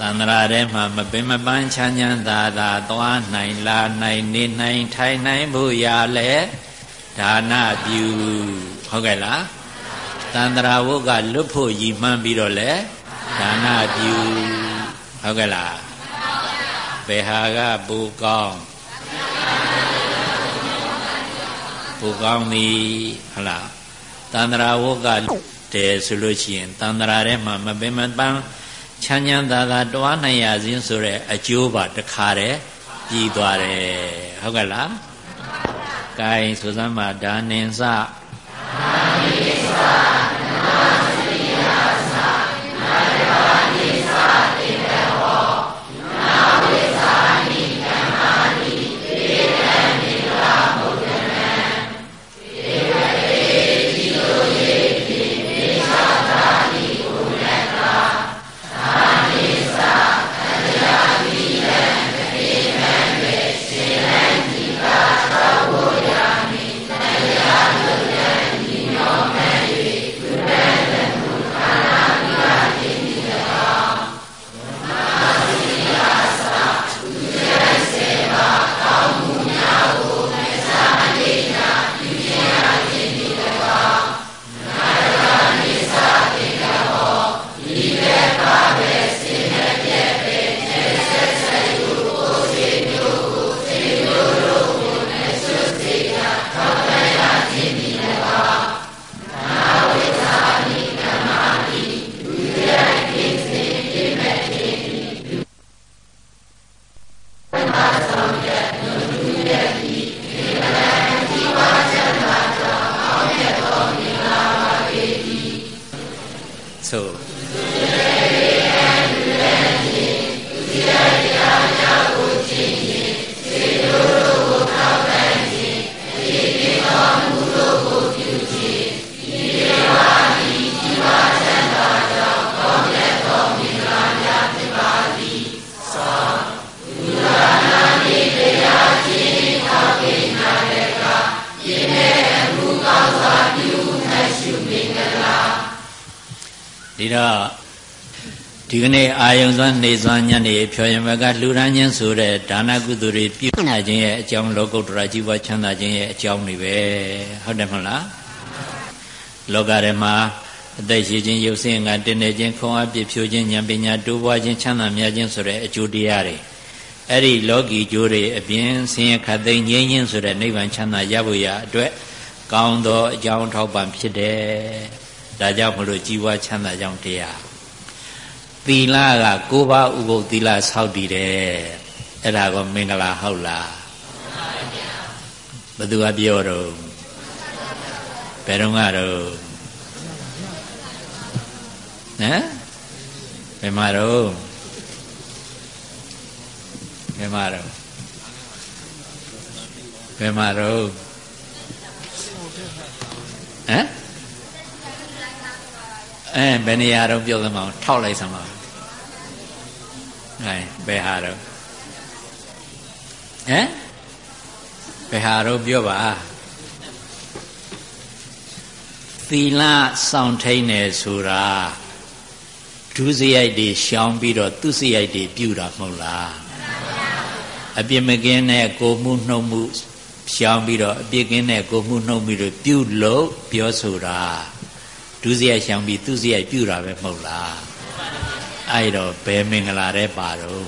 သန္တရာထဲမှာမပင်မပန်းချမ်းချမ်းသာသာသွားနိုင်လာနိုင်နေနိုင်ထိုင်နိုင်ဖို့ရလဲဒါနပြုဟုတ်ကဲ့လားတန္တရာဝုတ်ကလွတ်ဖို့ရည်မှန်းပြီးတော့လဲဒါနပြုဟုတ်ကဲ့လားဘယ်ဟာကပူကောင်း ပူကောင်းသည်ဟုတ်လားတန္တရာဝုတ်ကတယ်ဆိုလို့ရှိရင်တန္တရာထဲမှာမပင်မပန်းချမ်းချမ်းသာသာတွားနိုင်ရခြင်းဆိုတဲ့အကျိုးပါတခါတည်းပြီးသွားတယ်ဟုတ်ကဲ့လားကဲဆိုစမ်းပါဒါနင်စဒါနင်စ နေစွမ်းညနေဖြောရင်ဘကလှူဒန်းခြင်းဆိုတဲ့ဒါနကုသိုလ်တွေပြုနာခြင်းရဲ့အကြောင်းလောကုတ္တရာជីវချမ်းသာခြင်းရဲ့အကြောင်းတွေပဲဟုတ်တယ်မဟုတ်လားလောကထဲမှာအသက်ရှိခြင်းရုပ်ဆင်းငါတင်နေခြင်းခွန်အားပြည့်ဖြိုခြင်းဉာဏ်ပညာတိုးပွားခြင်းချမ်းသာမြတ်ခြင်းဆိုတဲ့အကျိုးတရားတွေအဲ့ဒီလောကီကျိုးတွေအပြင်ဆင်းရဲခတ်သိမ်းငြိမ်းခြင်းဆိုတဲ့နိဗ္ဗာန်ချမ်းသာရဖို့ရအတွက်ကောင်းသောအကြောင်းထောက်ပံ့ဖြစ်တယ်ဒါကြောင့်မလို့ជីវချမ်းသာကြောင့်တရား သီလကကိုးပါးဥပုပ်သီလဆောက်တည်တယ်အဲ့ဒါကမင်္ဂလာဟုတ်လားဘယ်သူကပြောတော့ဘယ်တော့ကတော့ဟမ်ဘယ်မှာတော့ဘယ်မှာတော့ဘယ်မှာတော့ဟမ်အဲဘယ်နေရာတော့ပြောသမောင်းထောက်လိုက်စမ်းပါ အဲဘယ်ဟာတော့ဟမ်ဘယ်ဟာတော့ပြောပါသီလစောင့်ထိန်နေဆိုတာဒုစရိုက်တွေရှောင်ပြီးတော့သူစရိုက်တွေပြုတာမဟုတ်လားအပြစ်မကင်းတဲ့ကိုမှုနှုတ်မှုရှောင်ပြီးတော့အပြစ်ကင်းတဲ့ကိုမှုနှုတ်ပြီးတော့ပြုလို့ပြောဆိုတာဒုစရိုက်ရှောင်ပြီးသူစရိုက်ပြုတာပဲမဟုတ်လား အဲ့တော့ဘယ်မင်္ဂလာတဲ့ပါတော့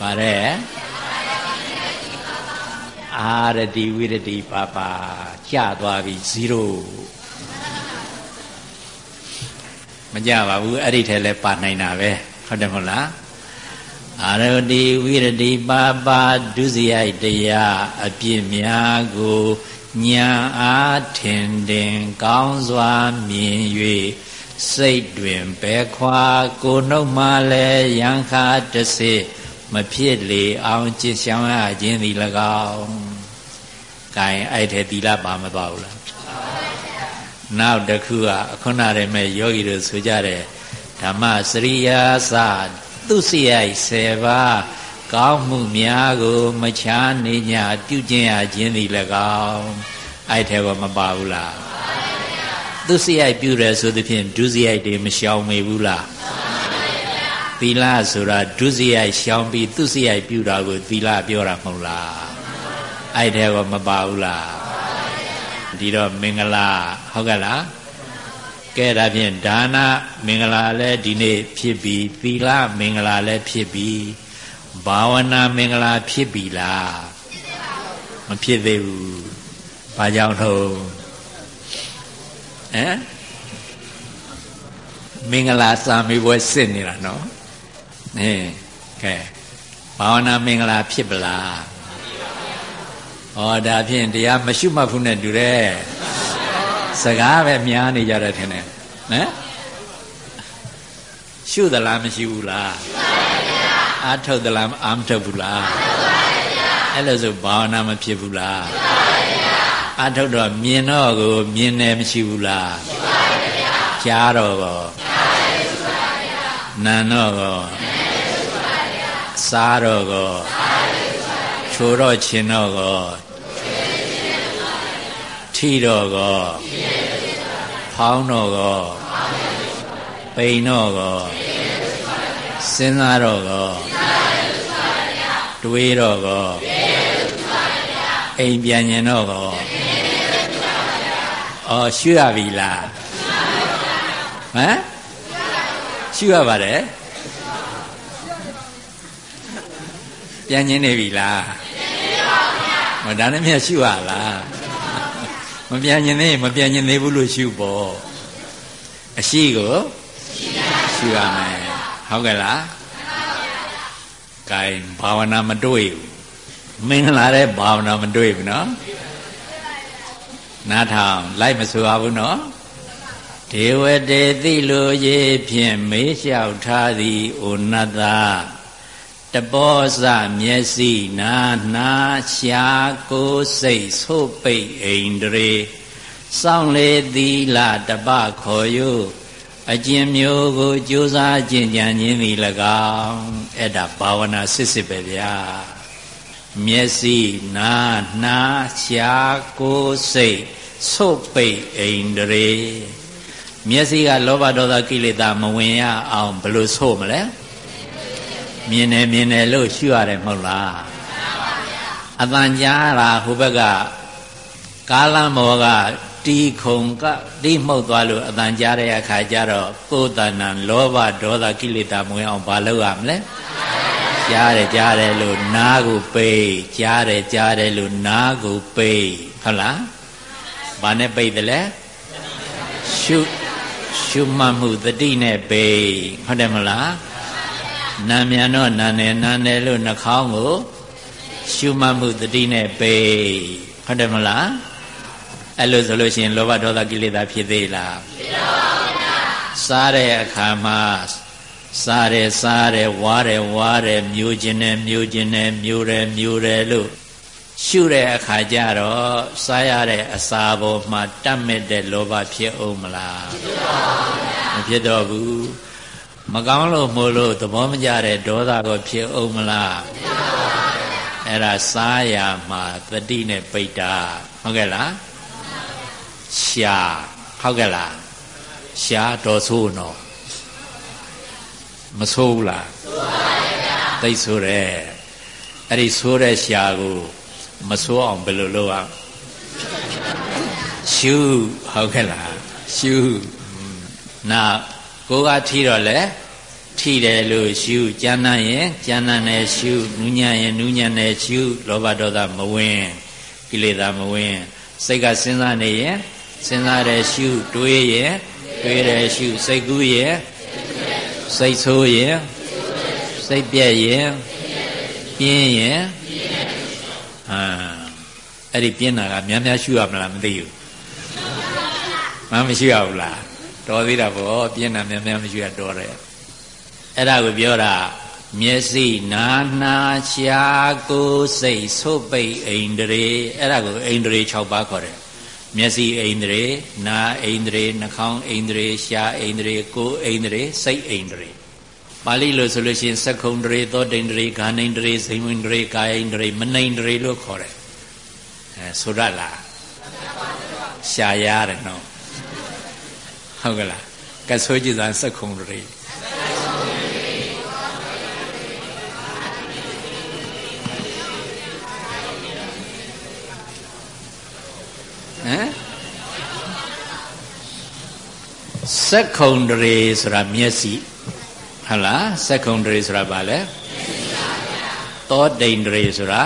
ပါတယ်အာရတိဝိရတိပါပါကျသွားပြီ0မကြပါဘူးအဲ့ဒီထဲလဲပါနိုင်တာပဲဟုတ်တယ်မဟုတ်လားအာရတိဝိရတိပါပါဒုစရိုက်တရားအပြစ်များကိုညာအားထင်တင် ကောင်းစွာမြင်၍ စိတ်တွင်ပဲခွာကိုနှုတ်မှလည်းရန်ခါတစေမဖြစ်လေအောင်ကြည်ဆောင်ရခြင်းသည်၎င်း။ကဲအဲ့ထဲသီလပါမသွားဘူးလားနောက်တစ်ခုကခုနတည်းမဲ့ယောဂီတို့ဆိုကြတဲ့ဓမ္မစရိယာသသူစရိုက်10ပါးကောင်းမှုများကိုမချားနေညပြုကျင့်ရခြင်းသည်၎င်းအဲ့ထဲကမပါဘူးလား သူစရိုက်ပြုတယ်ဆိုသဖြင့်ဒုစရိုက်တွေမရှောင်မေဘူးလားသီလဆိုတာဒုစရိုက်ရှောင်ပြီးသူစရိုက်ပြုတာကိုသီလပြောတာမဟုတ်လားအဲ့ထဲကမပါဘူးလားဒီတော့မင်္ဂလာဟုတ်ကဲ့လားကဲဒါဖြင့်ဒါနမင်္ဂလာလည်းဒီနေ့ဖြစ်ပြီသီလမင်္ဂလာလည်းဖြစ်ပြီဘာဝနာမင်္ဂလာဖြစ်ပြီလားမဖြစ်သေးဘူးဘာကြောင့်တော့ ဟမ်မင်္ဂလာစာမေးပွဲစစ်နေတာနော်ဟင်းကဲဘာဝနာမင်္ဂလာဖြစ်ပလားဩဒါဖြင့်တရားမရှုမှတ်ဘူးနဲ့တူတယ်စကားပဲများနေကြတယ်ထင်တယ်နော်ရှုသလားမရှိဘူးလားအာထုတ်သလားအာမထုတ်ဘူးလားအဲ့လိုဆိုဘာဝနာမဖြစ်ဘူးလား အာထုတ်တော့မြင်တော့ကိုမြင်တယ်မရှိဘူးလားကြားတော့ကောနာတော့ကောစားတော့ကောချိုးတော့ချင်းတော့ကောထိတော့ကောဖောင်းတော့ကောပိန်တော့ကောစဉ်းစားတော့ကောတွေးတော့ကောအိမ်ပြန်ញင်တော့ကော အော်ရှုရပြီလားဟမ်ရှုရပါတယ်ပြန်ညင်းနေပြီလားမဒါနဲ့မြတ်ရှုရလားမပြန်ညင်းသေးမပြန်ညင်းသေးဘူးလို့ရှုပေါ့အရှိကိုရှုရမယ်ဟုတ်ကဲ့လားကဲဘာဝနာမတွေ့ဘူးမင်္ဂလာတဲ့ဘာဝနာမတွေ့ဘူးနော် နားထောင်လိုက်မဆိုရဘူးနော်ဒေဝတေတိလိုရေဖြင့်မေးလျှောက်ထားသည်ဩနတ္တတပောစမျက်စိနာနာရှာကိုစိတ်ဆိုးပိတ်အိန္ဒြေစောင့်လေသီလတပခေါ်ယုအကျင့်မျိုးကိုကြိုးစားကျင့်ကြံခြင်းသည်၎င်းအဲ့ဒါဘာဝနာစစ်စစ်ပဲဗျာ မျက်စိနာနာရှာကိုစိတ်ဆုတ်ပိတ်အိန္ဒြေမျက်စိကလောဘဒေါသကိလေသာမဝင်ရအောင်ဘယ်လိုဆို့မလဲမြင်တယ်မြင်တယ်လို့ရှုရတယ်မဟုတ်လားအတန်ကြားတာဟိုဘက်ကကာလမောကတီခုံကတိမှုတ်သွားလို့အတန်ကြားတဲ့အခါကျတော့ကိုယ်တဏ္ဏလောဘဒေါသကိလေသာမဝင်အောင်ဘာလုပ်ရမလဲ ကြားတယ်ကြားတယ်လို့နားကိုပိတ်ကြားတယ်ကြားတယ်လို့နားကိုပိတ်ဟုတ်လားဘာနဲ့ပိတ်တယ်လဲရှုရှုမှတ်မှုတတိနဲ့ပိတ်ဟုတ်တယ်မလားနာမြန်တော့နာနယ်နာနယ်လို့နှာခေါင်းကိုရှုမှတ်မှုတတိနဲ့ပိတ်ဟုတ်တယ်မလားအဲ့လိုဆိုလို့ရှိရင်လောဘဒေါသကိလေသာဖြစ်သေးလားဖြစ်ပါဘူးဗျာစားတဲ့အခါမှာ စားတယ်စားတယ်ဝါတယ်ဝါတယ်မျိုးကျင်တယ်မျိုးကျင်တယ်မျိုးတယ်မျိုးတယ်လို့ရှုတဲ့အခါကျတော့စားရတဲ့အစာပေါ်မှာတတ်မဲ့တဲ့လောဘဖြစ်အောင်မလားဖြစ်ပါဘူးဗျာမဖြစ်တော့ဘူးမကောင်းလို့မို့လို့သဘောမကျတဲ့ဒေါသကိုဖြစ်အောင်မလားဖြစ်ပါဘူးအဲ့ဒါစားရမှာတတိနဲ့ပိတ်တာဟုတ်ကဲ့လားရှာဟုတ်ကဲ့လားရှာတော်ဆိုးနော် မဆိုးဘူးလားဆိုးပါဗျာသိဆိုးတယ်အဲ့ဒီဆိုးတဲ့ရှာကိုမဆိုးအောင်ဘယ်လိုလုပ်အောင်ရှုဟုတ်ကဲ့လားရှုနာကိုကထီတော့လေထီတယ်လို့ရှုကျမ်းနာရင်ကျမ်းနာနဲ့ရှုနူးညံ့ရင်နူးညံ့နဲ့ရှုလောဘဒေါသမဝင်ကိလေသာမဝင်စိတ်ကစဉ်းစားနေရင်စဉ်းစားတယ်ရှုတွေးရင်တွေးတယ်ရှုစိတ်ကူးရင် စိတ်ဆိုးရင်စိတ်ပြက်ရင်ပြင်းရင်ဟာအဲ့ဒီပြင်းတာကများများရှုရမလားမသိဘူးမမရှိရဘူးလားတော်သေးတာပေါ့ပြင်းတာများများမရှိရတော်တယ်အဲ့ဒါကိုပြောတာမျက်စိနာနာရှာကိုစိတ်ဆုပ်ပိတ်အိန္ဒြေအဲ့ဒါကိုအိန္ဒြေ6ပါးခေါ်တယ် မျက်စိအိန္ဒြေနာအိန္ဒြေနှာခေါင်းအိန္ဒြေရှားအိန္ဒြေကိုယ်အိန္ဒြေစိတ်အိန္ဒြေပါဠိလိုဆိုလို့ရှိရင်သက္ခုံဒြေသောတိန္ဒြေဂာနိန္ဒြေဇိမ္ဝင်ဒြေကာယိန္ဒြေမနိန္ဒြေလို့ခေါ်တယ်အဲဆိုရလားရှားရတယ်နော်ဟုတ်ကလားကဆိုကြည်သာသက္ခုံဒြေ စက်ခုံတရေဆိုတာမျက်စိဟုတ်လားစက်ခုံတရေဆိုတာဘာလဲသောတိန်တရေဆိုတာ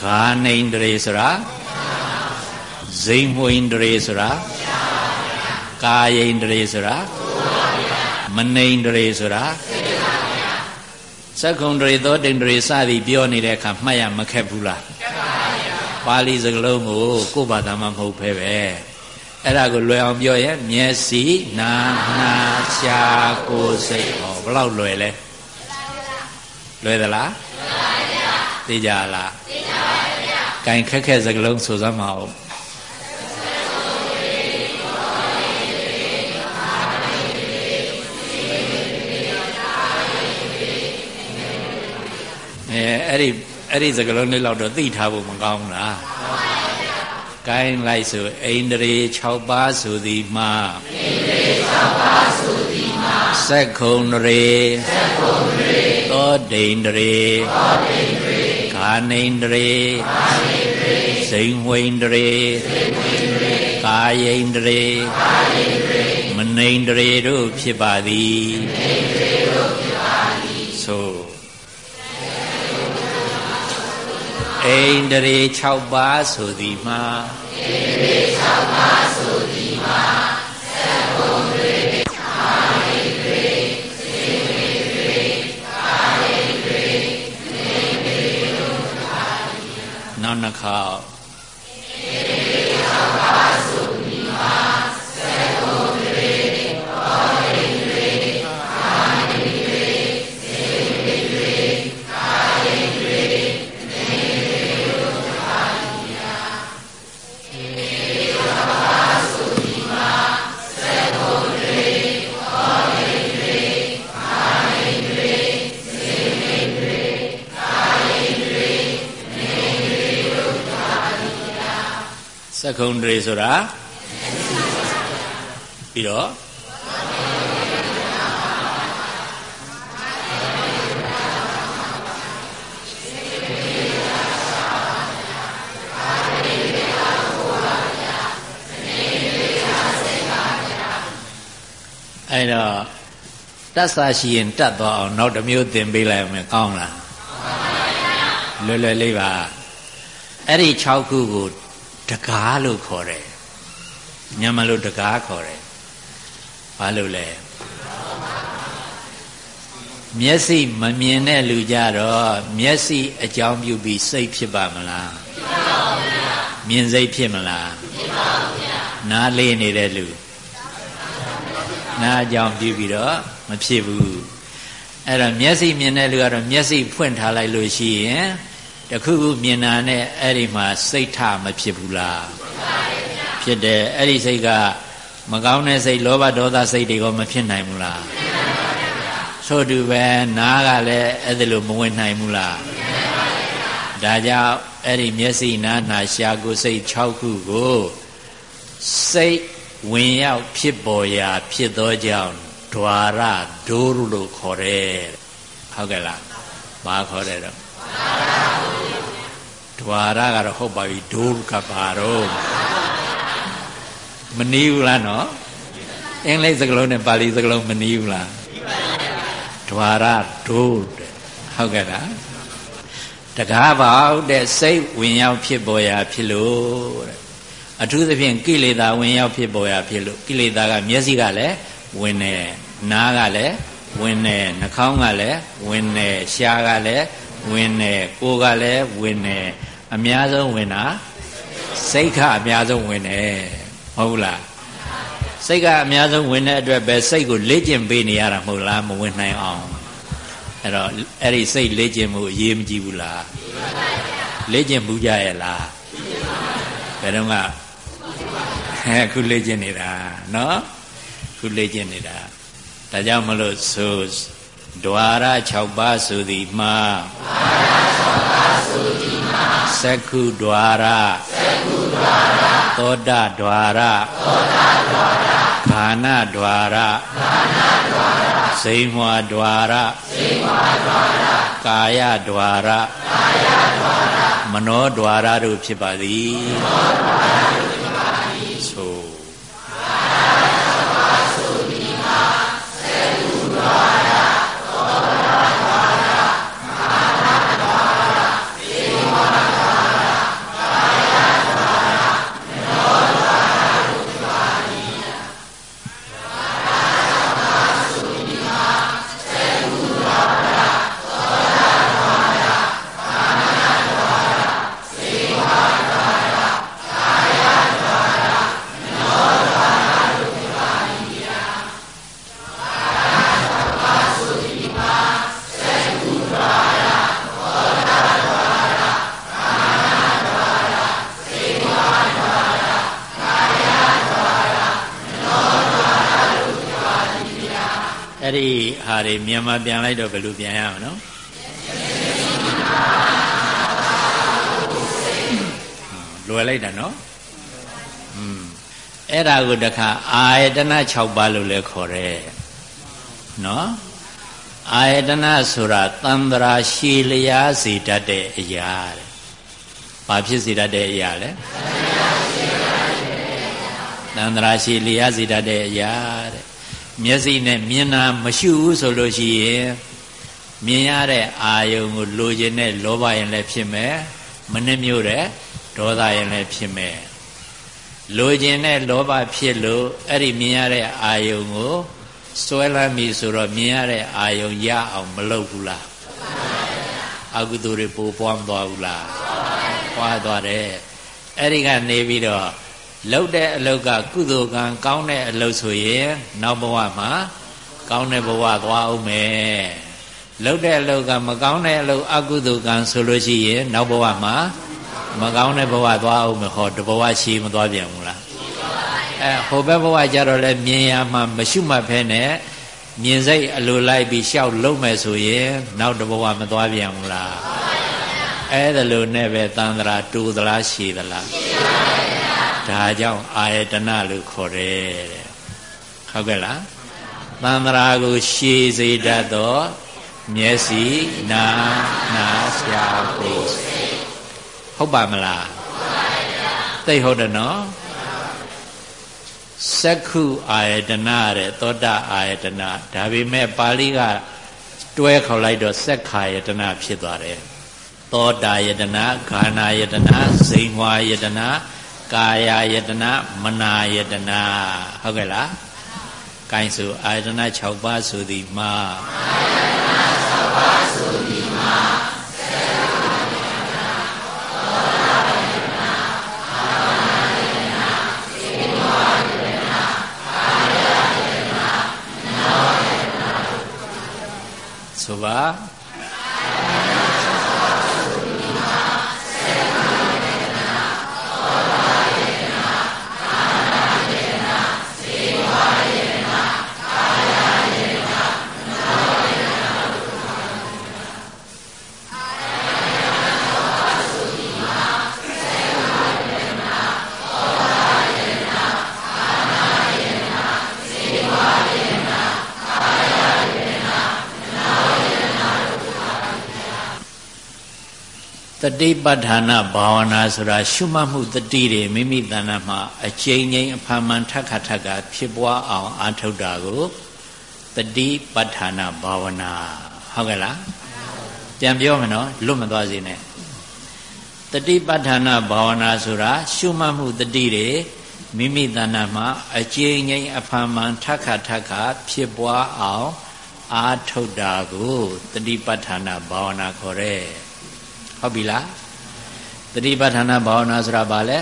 ခာနိန်တရေဆိုတာဇိမ်မွင်တရေဆိုတာကာယိန်တရေဆိုတာမနိန်တရေဆိုတာစက်ခုံတရေသောတိန်တရေစသည်ပြောနေတဲ့အခါမှတ်ရမခက်ဘူးလားပါဠိစကားလုံးကိုကိုယ်ဘာသာမှမဟုတ်ဖဲပဲ အဲ့ဒါကိုလွယ်အောင်ပြောရင်မျက်စိနာနာရှားကိုယ်စိတ်ဟောဘလောက်လွယ်လဲလွယ်သလားသိကြလားသိကြပါဗျာ။ကင်ခက်ခက်စကားလုံးဆိုစမ်းမအောင်အဲအဲ့ဒီအဲ့ဒီစကလုံးလေးလောက်တော့သိထားဖို့မကောင်းလား ကိုင်းလိုက်ဆိုအိန္ဒြေ6ပါးဆိုသည်မှာအိန္ဒြေ6ပါးဆိုသည်မှာသက္ခုံရေသက္ခုံရေသောဒိန္ဒြေသောဒိန္ဒြေခာနိန္ဒြေခာနိန္ဒြေဇိန်ဝိန္ဒြေဇိန်ဝိန္ဒြေကာယိန္ဒြေကာယိန္ဒြေမနိန္ဒြေတို့ဖြစ်ပါသည်မနိန္ဒြေတို့ အိန္ဒြေ6ပါးဆိုသည်မှာအိန္ဒြေ6ပါးဆိုသည်မှာသက္ကုံတွေအာရိတွေစေဝေတွေကာရိတွေနေတွေတို့ပါနောက်နှစ်ခေါက် စက္ကုံတွေဆိုတာပြီးတော့အဲ့တော့တတ်စာရှိရင်တတ်သွားအောင်နောက်တစ်မျိုးသင်ပေးလိုက်မယ်ကောင်းလားလွယ်လွယ်လေးပါအဲ့ဒီ6ခုကို တကားလို့ခေါ်တယ်ညမလို့တကားခေါ်တယ်ဘာလို့လဲမျက်စိမမြင်တဲ့လူကြတော့မျက်စိအကြောင်းပြုပြီးစိတ်ဖြစ်ပါမလားဖြစ်ပါဘူးဗျာမြင်စိတ်ဖြစ်မလားဖြစ်ပါဘူးဗျာနားလေးနေတဲ့လူနားအကြောင်းပြုပြီးတော့မဖြစ်ဘူးအဲ့တော့မျက်စိမြင်တဲ့လူကတော့မျက်စိဖွင့်ထားလိုက်လို့ရှိရင် တခုခုမြင်တာနဲ့အဲ့ဒီမှာစိတ်ထမဖြစ်ဘူးလားဖြစ်တယ်အဲ့ဒီစိတ်ကမကောင်းတဲ့စိတ်လောဘဒေါသစိတ်တွေကမဖြစ်နိုင်ဘူးလားဆိုတူပဲနားကလည်းအဲ့ဒါလိုမဝင်နိုင်ဘူးလားဒါကြောင့်အဲ့ဒီမျက်စိနားနာရှာကိုစိတ်6ခုကိုစိတ်ဝင်ရောက်ဖြစ်ပေါ်ရာ ဖြစ်သောကြောင့်ဒွါရဒိုးလို့ခေါ်တယ်ဟုတ်ကဲ့လားဘာခေါ်တယ်တော့ ဒွါရကတော့ဟုတ်ပါပြီဒိုးကပါတော့မနီးဘူးလားနော်အင်္ဂလိပ်စကားလုံးနဲ့ပါဠိစကားလုံးမနီးဘူးလားဒွါရဒိုးတဲ့ဟုတ်ကဲ့လားတကားပေါက်တဲ့စိတ်ဝင်ရောက်ဖြစ်ပေါ်ရာဖြစ်လို့တဲ့အထူးသဖြင့်ကိလေသာဝင်ရောက်ဖြစ်ပေါ်ရာဖြစ်လို့ကိလေသာကမျက်စိကလည်းဝင်နေနားကလည်းဝင်နေနှာခေါင်းကလည်းဝင်နေရှားကလည်းဝင်နေကိုယ်ကလည်းဝင်နေ အများဆုံးဝင်တာစိတ်ကအများဆုံးဝင်နေမဟုတ်လားစိတ်ကအများဆုံးဝင်တဲ့အတွက်ပဲစိတ်ကိုလေ့ကျင့်ပေးနေရတာမဟုတ်လားမဝင်နိုင်အောင်အဲ့တော့အဲ့ဒီစိတ်လေ့ကျင့်မှုအရေးမကြီးဘူးလားလေ့ကျင့်မှုကြရဲ့လားဘယ်တော့ကအဲခုလေ့ကျင့်နေတာနော်ခုလေ့ကျင့်နေတာဒါကြောင့်မလို့ဆိုဒွါရ6ပါးဆိုသည်မှာဒွါရ6ပါးဆိုသည်မှာ သက္ခုဒွါရသက္ခုဒွါရသောတာဒွါရသောတာဒွါရခာနဒွါရခာနဒွါရစိမ္မာဒွါရစိမ္မာဒွါရကာယဒွါရကာယဒွါရမနောဒွါရတို့ဖြစ်ပါသည်မနောဒွါရတို့ဖြစ်ပါသည်ဆို ဟာတွေမြန်မာပြန်လိုက်တော့ဘယ်လိုပြန်ရအောင်နော်လွယ်လိုက်တာနော်อืมအဲ့ဒါကိုတခါအာယတနာ6ပါးလို့လည်းခေါ်တယ်နော်အာယတနာဆိုတာတန္တရာရှည်လျားစေတတ်တဲ့အရာတဲ့ဘာဖြစ်စေတတ်တဲ့အရာလဲတန္တရာရှည်လျားစေတတ်တဲ့အရာတဲ့ မျက်စိနဲ့မြင်တာမရှိဘူးဆိုလို့ရှိရင်မြင်ရတဲ့အာယုံကိုလိုချင်တဲ့လောဘရင်လည်းဖြစ်မယ်မနှမျိုးတဲ့ဒေါသရင်လည်းဖြစ်မယ်လိုချင်တဲ့လောဘဖြစ်လို့အဲ့ဒီမြင်ရတဲ့အာယုံကိုစွဲလမ်းပြီဆိုတော့မြင်ရတဲ့အာယုံရအောင်မလုပ်ဘူးလားအကုသိုလ်တွေပိုပွားမသွားဘူးလားပွားသွားတယ်အဲ့ဒီကနေပြီးတော့ လှုပ်တဲ့အလုပ်ကကုသိုလ်ကံကောင်းတဲ့အလုပ်ဆိုရင်နောက်ဘဝမှာကောင်းတဲ့ဘဝသွားအောင်မယ်လှုပ်တဲ့အလုပ်ကမကောင်းတဲ့အလုပ်အကုသိုလ်ကံဆိုလို့ရှိရင်နောက်ဘဝမှာမကောင်းတဲ့ဘဝသွားအောင်မယ်ဟောတဘဝရှိမသွားပြန်ဘူးလားအဲဟိုဘက်ဘဝကြတော့လဲမြင်ရမှမရှိမှဖဲနဲ့မြင်စိတ်အလိုလိုက်ပြီးရှောက်လုံးမယ်ဆိုရင်နောက်တဘဝမသွားပြန်ဘူးလားအဲ့ဒါလိုနဲ့ပဲတန်ត្រာတူသလားရှိသလားရှိပါ ဒါကြောင့်အာယတနလို့ခေါ်တယ်တဲ့ဟုတ်ကဲ့လားသန္တရာကိုရှည်စေတတ်သောမျက်စိနာနာရှာကိုဟုတ်ပါမလားသိဟုတ်တယ်နော်စက္ခုအာယတနာတဲ့သောတာအာယတနာဒါပေမဲ့ပါဠိကတွဲခေါ်လိုက်တော့စက္ခာယတနာဖြစ်သွားတယ်သောတာယတနာခန္ဓာယတနာစိန်ဝါယတနာ ကာယယတနာမနာယတနာဟုတ်ကဲ့လားကိုင်းစုအာယတနာ6ပါးဆိုသည်မှာအာယတနာ6ပါးဆိုသည်မှာဆိုပါ တတိပဋ္ဌာနာဘာဝနာဆိုတာရှုမှတ်မှုတတိတွေမိမိတဏ္ဍာမှာအကျဉ်းချင်းအဖာမှန်ထက်ခါထက်ကဖြစ်ပွားအောင်အာထုတ်တာကိုတတိပဋ္ဌာနာဘာဝနာဟုတ်ကဲ့လားပြန်ပြောမယ်နော်လွတ်မသွားစေနဲ့တတိပဋ္ဌာနာဘာဝနာဆိုတာရှုမှတ်မှုတတိတွေမိမိတဏ္ဍာမှာအကျဉ်းချင်းအဖာမှန်ထက်ခါထက်ကဖြစ်ပွားအောင်အာထုတ်တာကိုတတိပဋ္ဌာနာဘာဝနာခေါ်တဲ့ ဟုတ်ပြီလားတတိပဋ္ဌာနာဘာဝနာဆိုတာဘာလဲ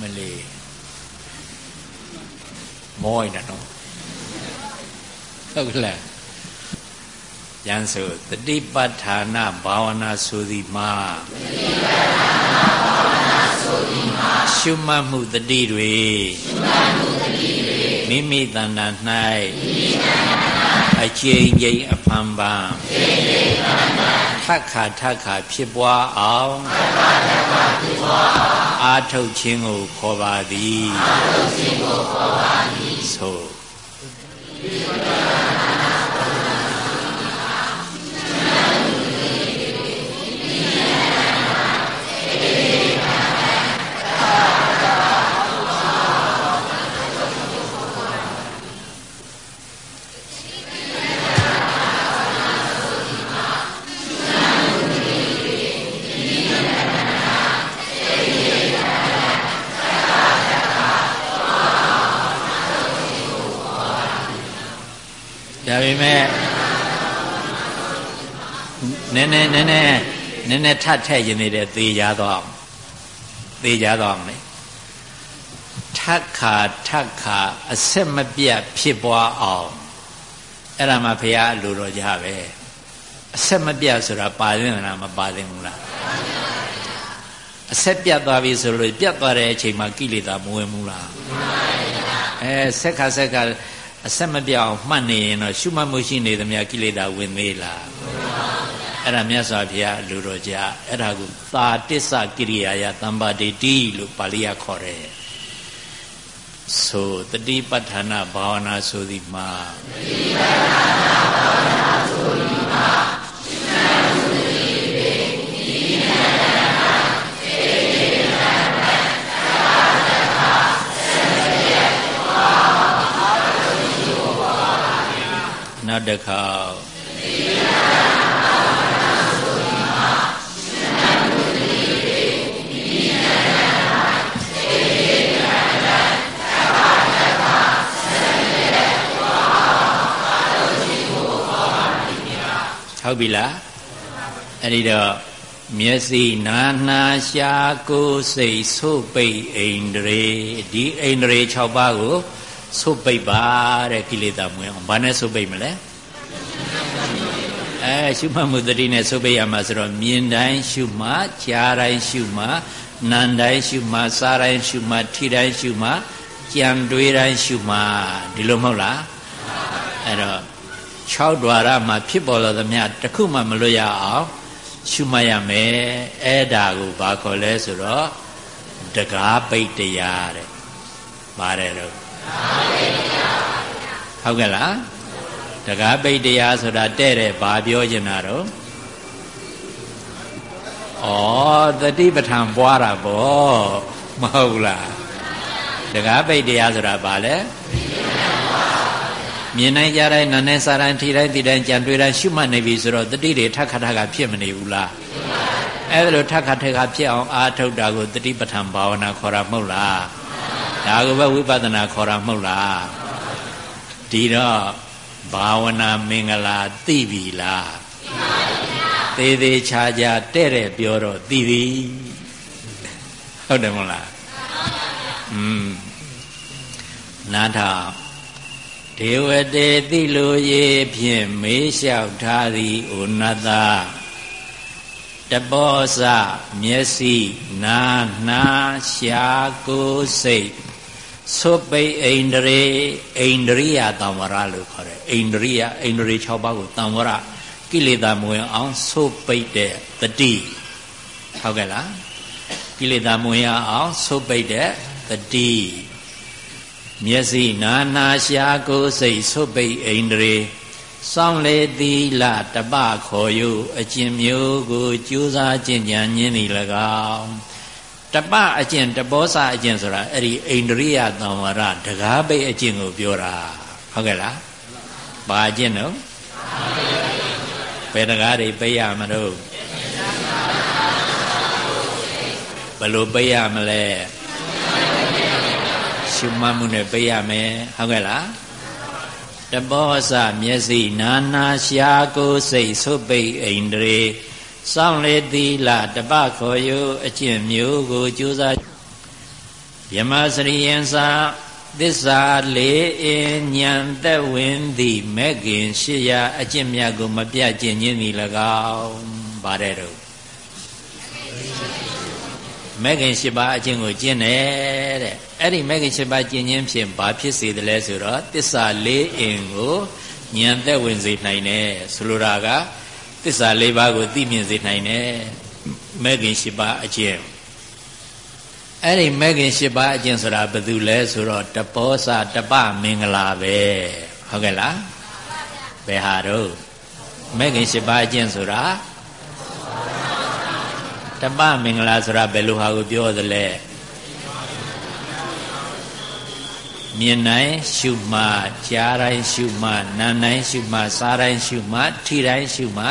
မလေးမောရတော့ဟုတ်လားကျမ်းဆိုတတိပဋ္ဌာနာဘာဝနာဆိုသည်မှာတတိပဋ္ဌာနာဘာဝနာဆိုသည်မှာရှုမှတ်မှုတတိတွေရှုမှတ်မှုတတိတွေ မိမိတဏ္ဍာ၌အကျဉ်းချင်းအဖန်ပန်ထက်ခါထက်ခါဖြစ်ပွားအောင်အာထုတ်ခြင်းကိုခေါ်ပါသည်အာထုတ်ခြင်းကိုခေါ်ပါသည်ဆို ဒါပေမဲ့နည်းနည်းနည်းနည်းနည်းနည်းထထည့်ရင်နေတယ်သေကြတော့သေကြတော့မယ်ထက်ခါထက်ခါအဆက်မပြတ်ဖြစ်ပွားအောင်အဲ့ဒါမှဘုရားလူတော်ကြပဲအဆက်မပြတ်ဆိုတာပါသင့်လားမပါသင့်ဘူးလားအဆက်ပြတ်သွားပြီဆိုလို့ပြတ်သွားတဲ့အချိန်မှာကိလေသာမဝင်ဘူးလားအဲဆက်ခါဆက်ခါ အဆက်မပြောင်းမှတ်နေရင်တော့ရှုမှတ်မှုရှိနေသမျှကိလေသာဝင်သေးလားအဲ့ဒါမြတ်စွာဘုရားလူတော်ကြအဲ့ဒါကိုသာတစ္ဆကိရိယာယတမ္ပါတိတိလို့ပါဠိယခေါ်တယ်ဆိုတတိပဋ္ဌာနာဘာဝနာဆိုသည်မှာတတိပဋ္ဌာနာဘာဝနာဆိုသည်မှာ နောက်တစ်ခေါက်ဟုတ်ပြီလားအဲ့ဒီတော့မျက်စိနာနာရှာကိုယ်စိတ်ဆုပ်ပိတ်အိန္ဒြေဒီအိန္ဒြေ6ပါးကို ဆုတ်ပိတ်ပါတဲ့ကိလေသာမွေးအောင်ဘာနဲ့ဆုတ်ပိတ်မလဲအဲရှုမှတ်မှုတတိနဲ့ဆုတ်ပိတ်ရမှာဆိုတော့မြင်တိုင်းရှုမှကြားတိုင်းရှုမှနာမ်တိုင်းရှုမှစားတိုင်းရှုမှထိတိုင်းရှုမှကြံတွေးတိုင်းရှုမှဒီလိုမဟုတ်လားအဲ့တော့6ဒွါရမှာဖြစ်ပေါ်လာသမျှတစ်ခုမှမလွတ်ရအောင်ရှုမှတ်ရမယ်အဲ့ဒါကိုဘာခေါ်လဲဆိုတော့တကားပိတ်တရားတဲ့ပါတယ်တော့ ဟုတ်ကဲ့လားတကားပိတ်တရားဆိုတာတဲ့တဲ့ဘာပြောချင်တာတော့ဩတတိပဋ္ဌာန်ပွားတာဗောမဟုတ်လားတကားပိတ်တရားဆိုတာဘာလဲမြင်နိုင်ကြတိုင်းနာနဲ့စာရန်ထိတိုင်းဒီတိုင်းကြံတွေ့တိုင်းရှုမှတ်နေပြီဆိုတော့တတိတွေထက်ခါထက်ခါဖြစ်မနေဘူးလားအဲ့ဒါလိုထက်ခါထက်ခါဖြစ်အောင်အာထုတ်တာကိုတတိပဋ္ဌာန်ဘာဝနာခေါ်တာမဟုတ်လား ဒါကိုပဲဝိပဿနာခေါ်တာမဟုတ်လားဒီတော့ဘာဝနာမင်္ဂလာသိပြီလားသိပါဘူးသေးသေးချာချာတဲ့တဲ့ပြောတော့သိပြီဟုတ်တယ်မဟုတ်လားอืมနားထောင်ဒေဝတေတိလိုရေဖြင့်မေးလျှောက်ထားသည်ဩနတတပောစမျက်စိနာနာရှာကိုယ်စိတ် သုပိအိန္ဒြေအိန္ဒြိယတံဝရလို့ခေါ်တယ်အိန္ဒြိယအိန္ဒြေ6ပါးကိုတံဝရကိလေသာမဝင်အောင်သုပိတဲ့တတိဟုတ်ကဲ့လားကိလေသာမဝင်အောင်သုပိတဲ့တတိမျက်စိနာနာရှာကိုယ်စိတ်သုပိအိန္ဒြေစောင့်လေသီလတပခေါ်ယုအကျင့်မျိုးကိုကြိုးစားကျင့်ကြံခြင်းသည်၎င်း တပအကျင့်တဘောစအကျင့်ဆိုတာအဲ့ဒီအိန္ဒြိယသံဝရတကားပိတ်အကျင့်ကိုပြောတာဟုတ်ကဲ့လားဘာအကျင့်တော့ဘယ်တကားတွေပိတ်ရမလို့ဘယ်လိုပိတ်ရမလဲရှုမှတ်မှုနဲ့ပိတ်ရမယ်ဟုတ်ကဲ့လားတဘောစမျက်စိနာနာရှာကိုစိတ်သုပိတ်အိန္ဒြေ စောင့်လေသီလတပခေါ်ယုအကျင့်မျိုးကိုကြိုးစားယမစရိယံစာသစ္စာလေးအင်းညံသက်ဝင်သည်မဲ့ခင်ရှိရာအကျင့်မြတ်ကိုမပြတ်ကျင့်ခြင်းသည်၎င်းဗါတဲ့တော့မဲ့ခင်ရှိပါအကျင့်ကိုကျင့်တယ်တဲ့အဲ့ဒီမဲ့ခင်ရှိပါကျင့်ခြင်းဖြင့်ဘာဖြစ်စေတယ်လဲဆိုတော့သစ္စာလေးအင်းကိုညံသက်ဝင်စေနိုင်တယ်ဆိုလိုတာက သစ္စာလေးပါးကိုသိမြင်စေနိုင်တယ်မဲ့ခင်ရှိပါအကျင့်အဲ့ဒီမဲ့ခင်ရှိပါအကျင့်ဆိုတာဘယ်သူလဲဆိုတော့တပောစာတပမင်္ဂလာပဲဟုတ်ကဲ့လားဘယ်ဟာတော့မဲ့ခင်ရှိပါအကျင့်ဆိုတာတပမင်္ဂလာဆိုတာဘယ်လိုဟာကိုပြောသလဲ မြင်နိုင်ရှုမှကြားတိုင်းရှုမှနားတိုင်းရှုမှစားတိုင်းရှုမှထိတိုင်းရှုမှ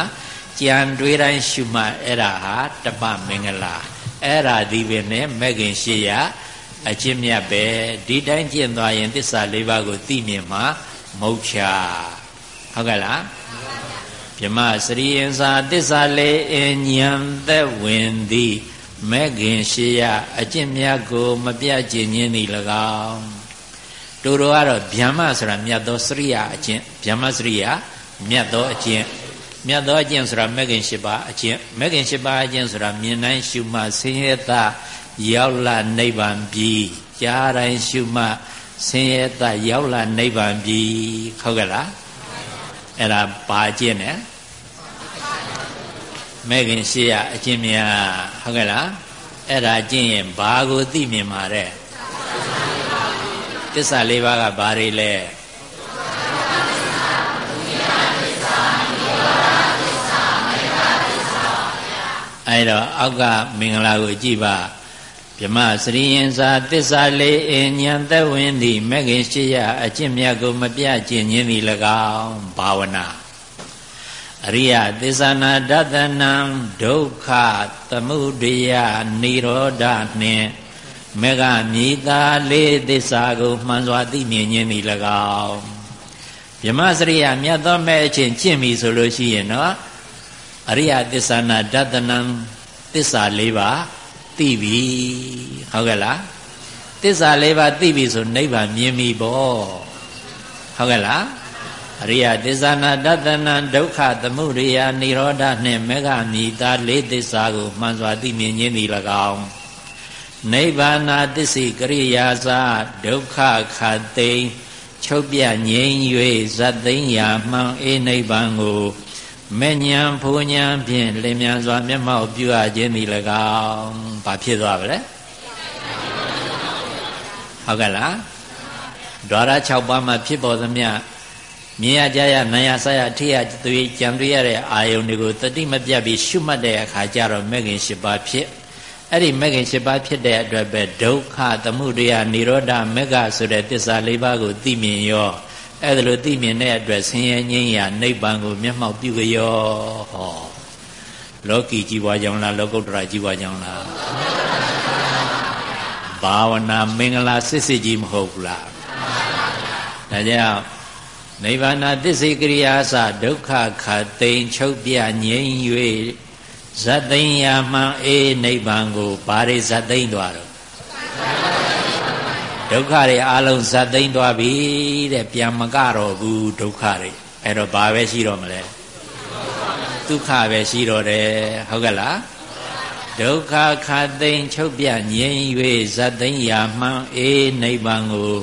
ကြံတွေးတိုင်းရှုမှအဲ့ဒါဟာတပမင်္ဂလာအဲ့ဒါဒီပင်နဲ့မဂ္ဂင်ရှိရအကျင့်မြတ်ပဲဒီတိုင်းကျင့်သွားရင်သစ္စာလေးပါးကိုသိမြင်မှမုတ်ချဟုတ်ကဲ့လားဗြမစရိယံစာသစ္စာလေးအဉံသက်ဝင်သည်မဂ္ဂင်ရှိရအကျင့်မြတ်ကို မပြတ်ကျင်ခြင်းသည်၎င်း တို့တို့ကတော့ဗျမ္မဆိုတာမြတ်သောစရိယအကျင့်ဗျမ္မစရိယမြတ်သောအကျင့်မြတ်သောအကျင့်ဆိုတာမဂ္ဂင်၈ပါးအကျင့်မဂ္ဂင်၈ပါးအကျင့်ဆိုတာမြင်တိုင်းရှုမှဆင်းရဲသရောက်လာနိဗ္ဗာန်ပြီကြားတိုင်းရှုမှဆင်းရဲသရောက်လာနိဗ္ဗာန်ပြီဟုတ်ကဲ့လားအဲ့ဒါဘာအကျင့်လဲမဂ္ဂင်၈ရအကျင့်များဟုတ်ကဲ့လားအဲ့ဒါကျင့်ရင်ဘာကိုသိမြင်မှာတဲ့ သစ္စာလေးပါးကဘာတွေလဲအဲ့တော့အောက်ကမင်္ဂလာကိုကြည့်ပါဗြမစရိယင်စာသစ္စာလေးအဉဏ်သက်ဝင်သည်မဂ္ဂင်ရှိယအကျင့်မြတ်ကိုမပြကျင်ခြင်းသည်၎င်းဘာဝနာအရိယသစ္ဆနာဒသနံဒုက္ခသမုဒယនិရောဓနှင့် မေဃမြည်သာလေးသစ္စာကိုမှန်စွာသိမြင်ခြင်းသည်၎င်းဗြမစရိယမြတ်သောမဲ့အချင်းကျင့်ပြီဆိုလို့ရှိရင်နော်အရိယသစ္ဆာနာဒသနံသစ္စာ၄ပါးသိပြီဟုတ်ကဲ့လားသစ္စာ၄ပါးသိပြီဆိုနိဗ္ဗာန်မြင်ပြီပေါ့ဟုတ်ကဲ့လားအရိယသစ္ဆာနာဒသနံဒုက္ခသမုဒယនិရောဓနှင့်မေဃမြည်သာလေးသစ္စာကိုမှန်စွာသိမြင်ခြင်းသည်၎င်း နိဗ္ဗာနာသစ္စိကရိယာစာဒုက္ခခတ်သိချုပ်ပြငြိမ်း၍ဇတ်သိမ်းရာမှန်အေးနိဗ္ဗာန်ကိုမေညာဖူညာဖြင့်လင်မြန်စွာမျက်မှောက်ပြုအပ်ခြင်းသည်၎င်းဘာဖြစ်သွားပါလဲဟုတ်ကဲ့လားဒွါရ6ပါးမှာဖြစ်ပေါ်သမျှမြင်ရကြရနာရဆရထိရသွေးကြံတွေ့ရတဲ့အာယုန်တွေကိုတတိမပြတ်ပြီးရှုမှတ်တဲ့အခါကျတော့မဂ္ဂင်၈ပါးဖြစ် အဲ့ဒီမဂ္ဂင်၈ပါးဖြစ်တဲ့အတွက်ပဲဒုက္ခသမုဒယនិရောဓမဂ္ဂဆိုတဲ့သစ္စာ၄ပါးကိုသိမြင်ရောအဲ့ဒါလိုသိမြင်တဲ့အတွက်ဆင်းရဲငြိမ်းရာနိဗ္ဗာန်ကိုမျက်မှောက်ပြုကြောဟောလောကီကြီးပွားကြောင်းလားလောကုတ္တရာကြီးပွားကြောင်းလားဘာဝနာမင်္ဂလာစစ်စစ်ကြီးမဟုတ်ဘူးလားဒါကြောင့်နိဗ္ဗာန်သစ္စေကရိယာစဒုက္ခခသိင်ချုပ်ပြငြိမ်း၍ ဇတ်သိင်ယာမှန်အေးနိဗ္ဗာန်ကိုဘာတွေဇတ်သိင်သွားတော့ဒုက္ခတွေအလုံးဇတ်သိမ်းသွားပြီတဲ့ပြန်မကတော့ဘူးဒုက္ခတွေအဲ့တော့ဘာပဲရှိတော့မလဲဒုက္ခပဲရှိတော့တယ်ဟုတ်ကဲ့လားဒုက္ခခသိမ်းချုပ်ပြငြိမ်း၍ဇတ်သိမ်းရာမှန်အေးနိဗ္ဗာန်ကို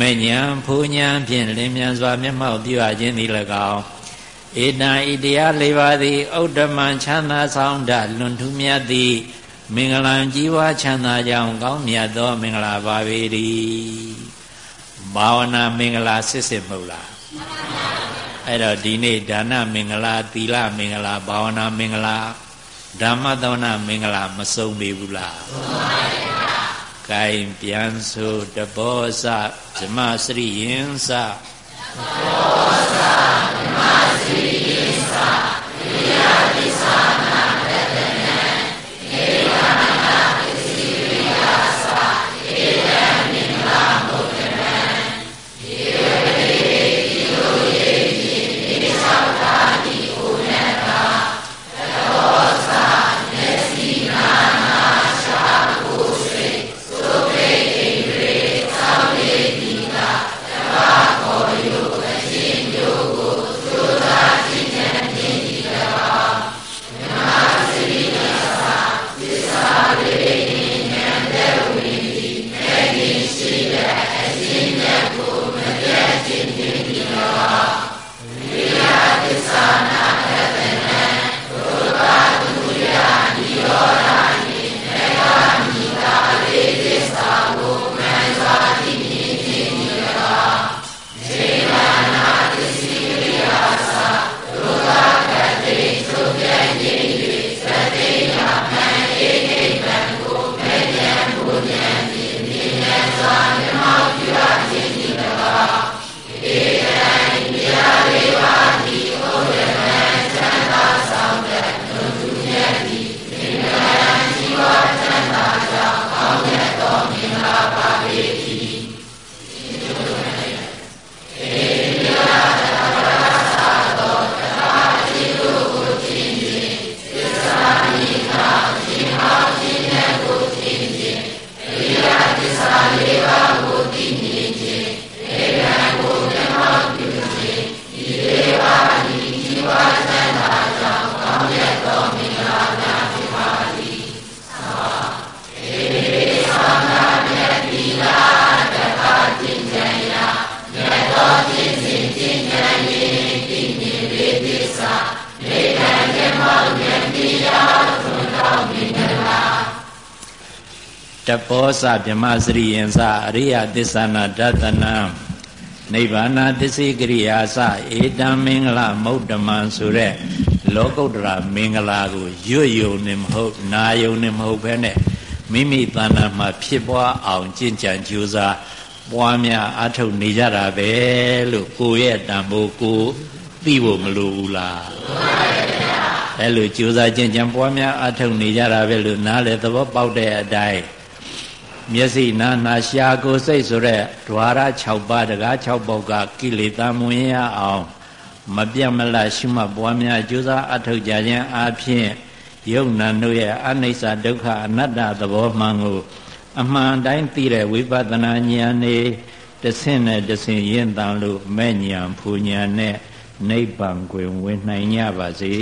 မဉဏ်ဖူဉဏ်ဖြင့်လင်းမြန်စွာမျက်မှောက်ပြုအပ်ခြင်းသည်၎င်း ဧတံဤတရား၄ပါးသည်ဥဒ္ဓမံချမ်းသာဆောင်တလွန်ထူးမြတ်သည် မင်္ဂလာကြီးဝါချမ်းသာကြောင်းကောင်းမြတ်သော မင်္ဂလာပါပေ၏ဘာဝနာမင်္ဂလာစစ်စစ်မဟုတ်လားအဲ့တော့ဒီနေ့ဒါနမင်္ဂလာသီလမင်္ဂလာဘာဝနာမင်္ဂလာဓမ္မသဝနာမင်္ဂလာမစုံပေဘူးလားစုံပါပါဘုရား gain ပြန်ဆိုတဘောစဇမစရိယင်စတဘောစဇမစ Paris. ပောစဗြမစရိယံစအရိယသစ္ဆနာဒသနာနိဗ္ဗာန်သစ္စေကရိယာစဧတံမင်္ဂလမௌတ္တမံဆိုတဲ့လောကုတ္တရာမင်္ဂလာကိုရွတ်ယုံနေမဟုတ်နာယုံနေမဟုတ်ဘဲနဲ့မိမိတဏ္ဍာမှာဖြစ်ပွားအောင်ကြင်ကြံကြိုးစားပွားများအထုတ်နေကြတာပဲလို့ကိုရဲ့တန်ဖိုးကိုသိဖို့မလိုဘူးလားအဲ့လိုကြိုးစားကြင်ကြံပွားများအထုတ်နေကြတာပဲလို့နားလေသဘောပေါက်တဲ့အတိုင်း မျက်စိနာနာရှာကိုစိတ်ဆိုတဲ့ဓဝါရ6ပါးတကား6ပေါက်ကကိလေသာမဝင်ရအောင်မပြတ်မလတ်ရှိမှပွားများကြိုးစားအထောက်ကြခြင်းအပြင်ယုံနာတို့ရဲ့အနိစ္စဒုက္ခအနတ္တသဘောမှန်ကိုအမှန်တိုင်းသိတဲ့ဝိပဿနာဉာဏ်နဲ့တဆင့်နဲ့တဆင့်ရင့်တန်လို့မဲ့ဉာဏ်ဖူဉာဏ်နဲ့နိဗ္ဗာန်ကိုဝင်နိုင်ကြပါစေ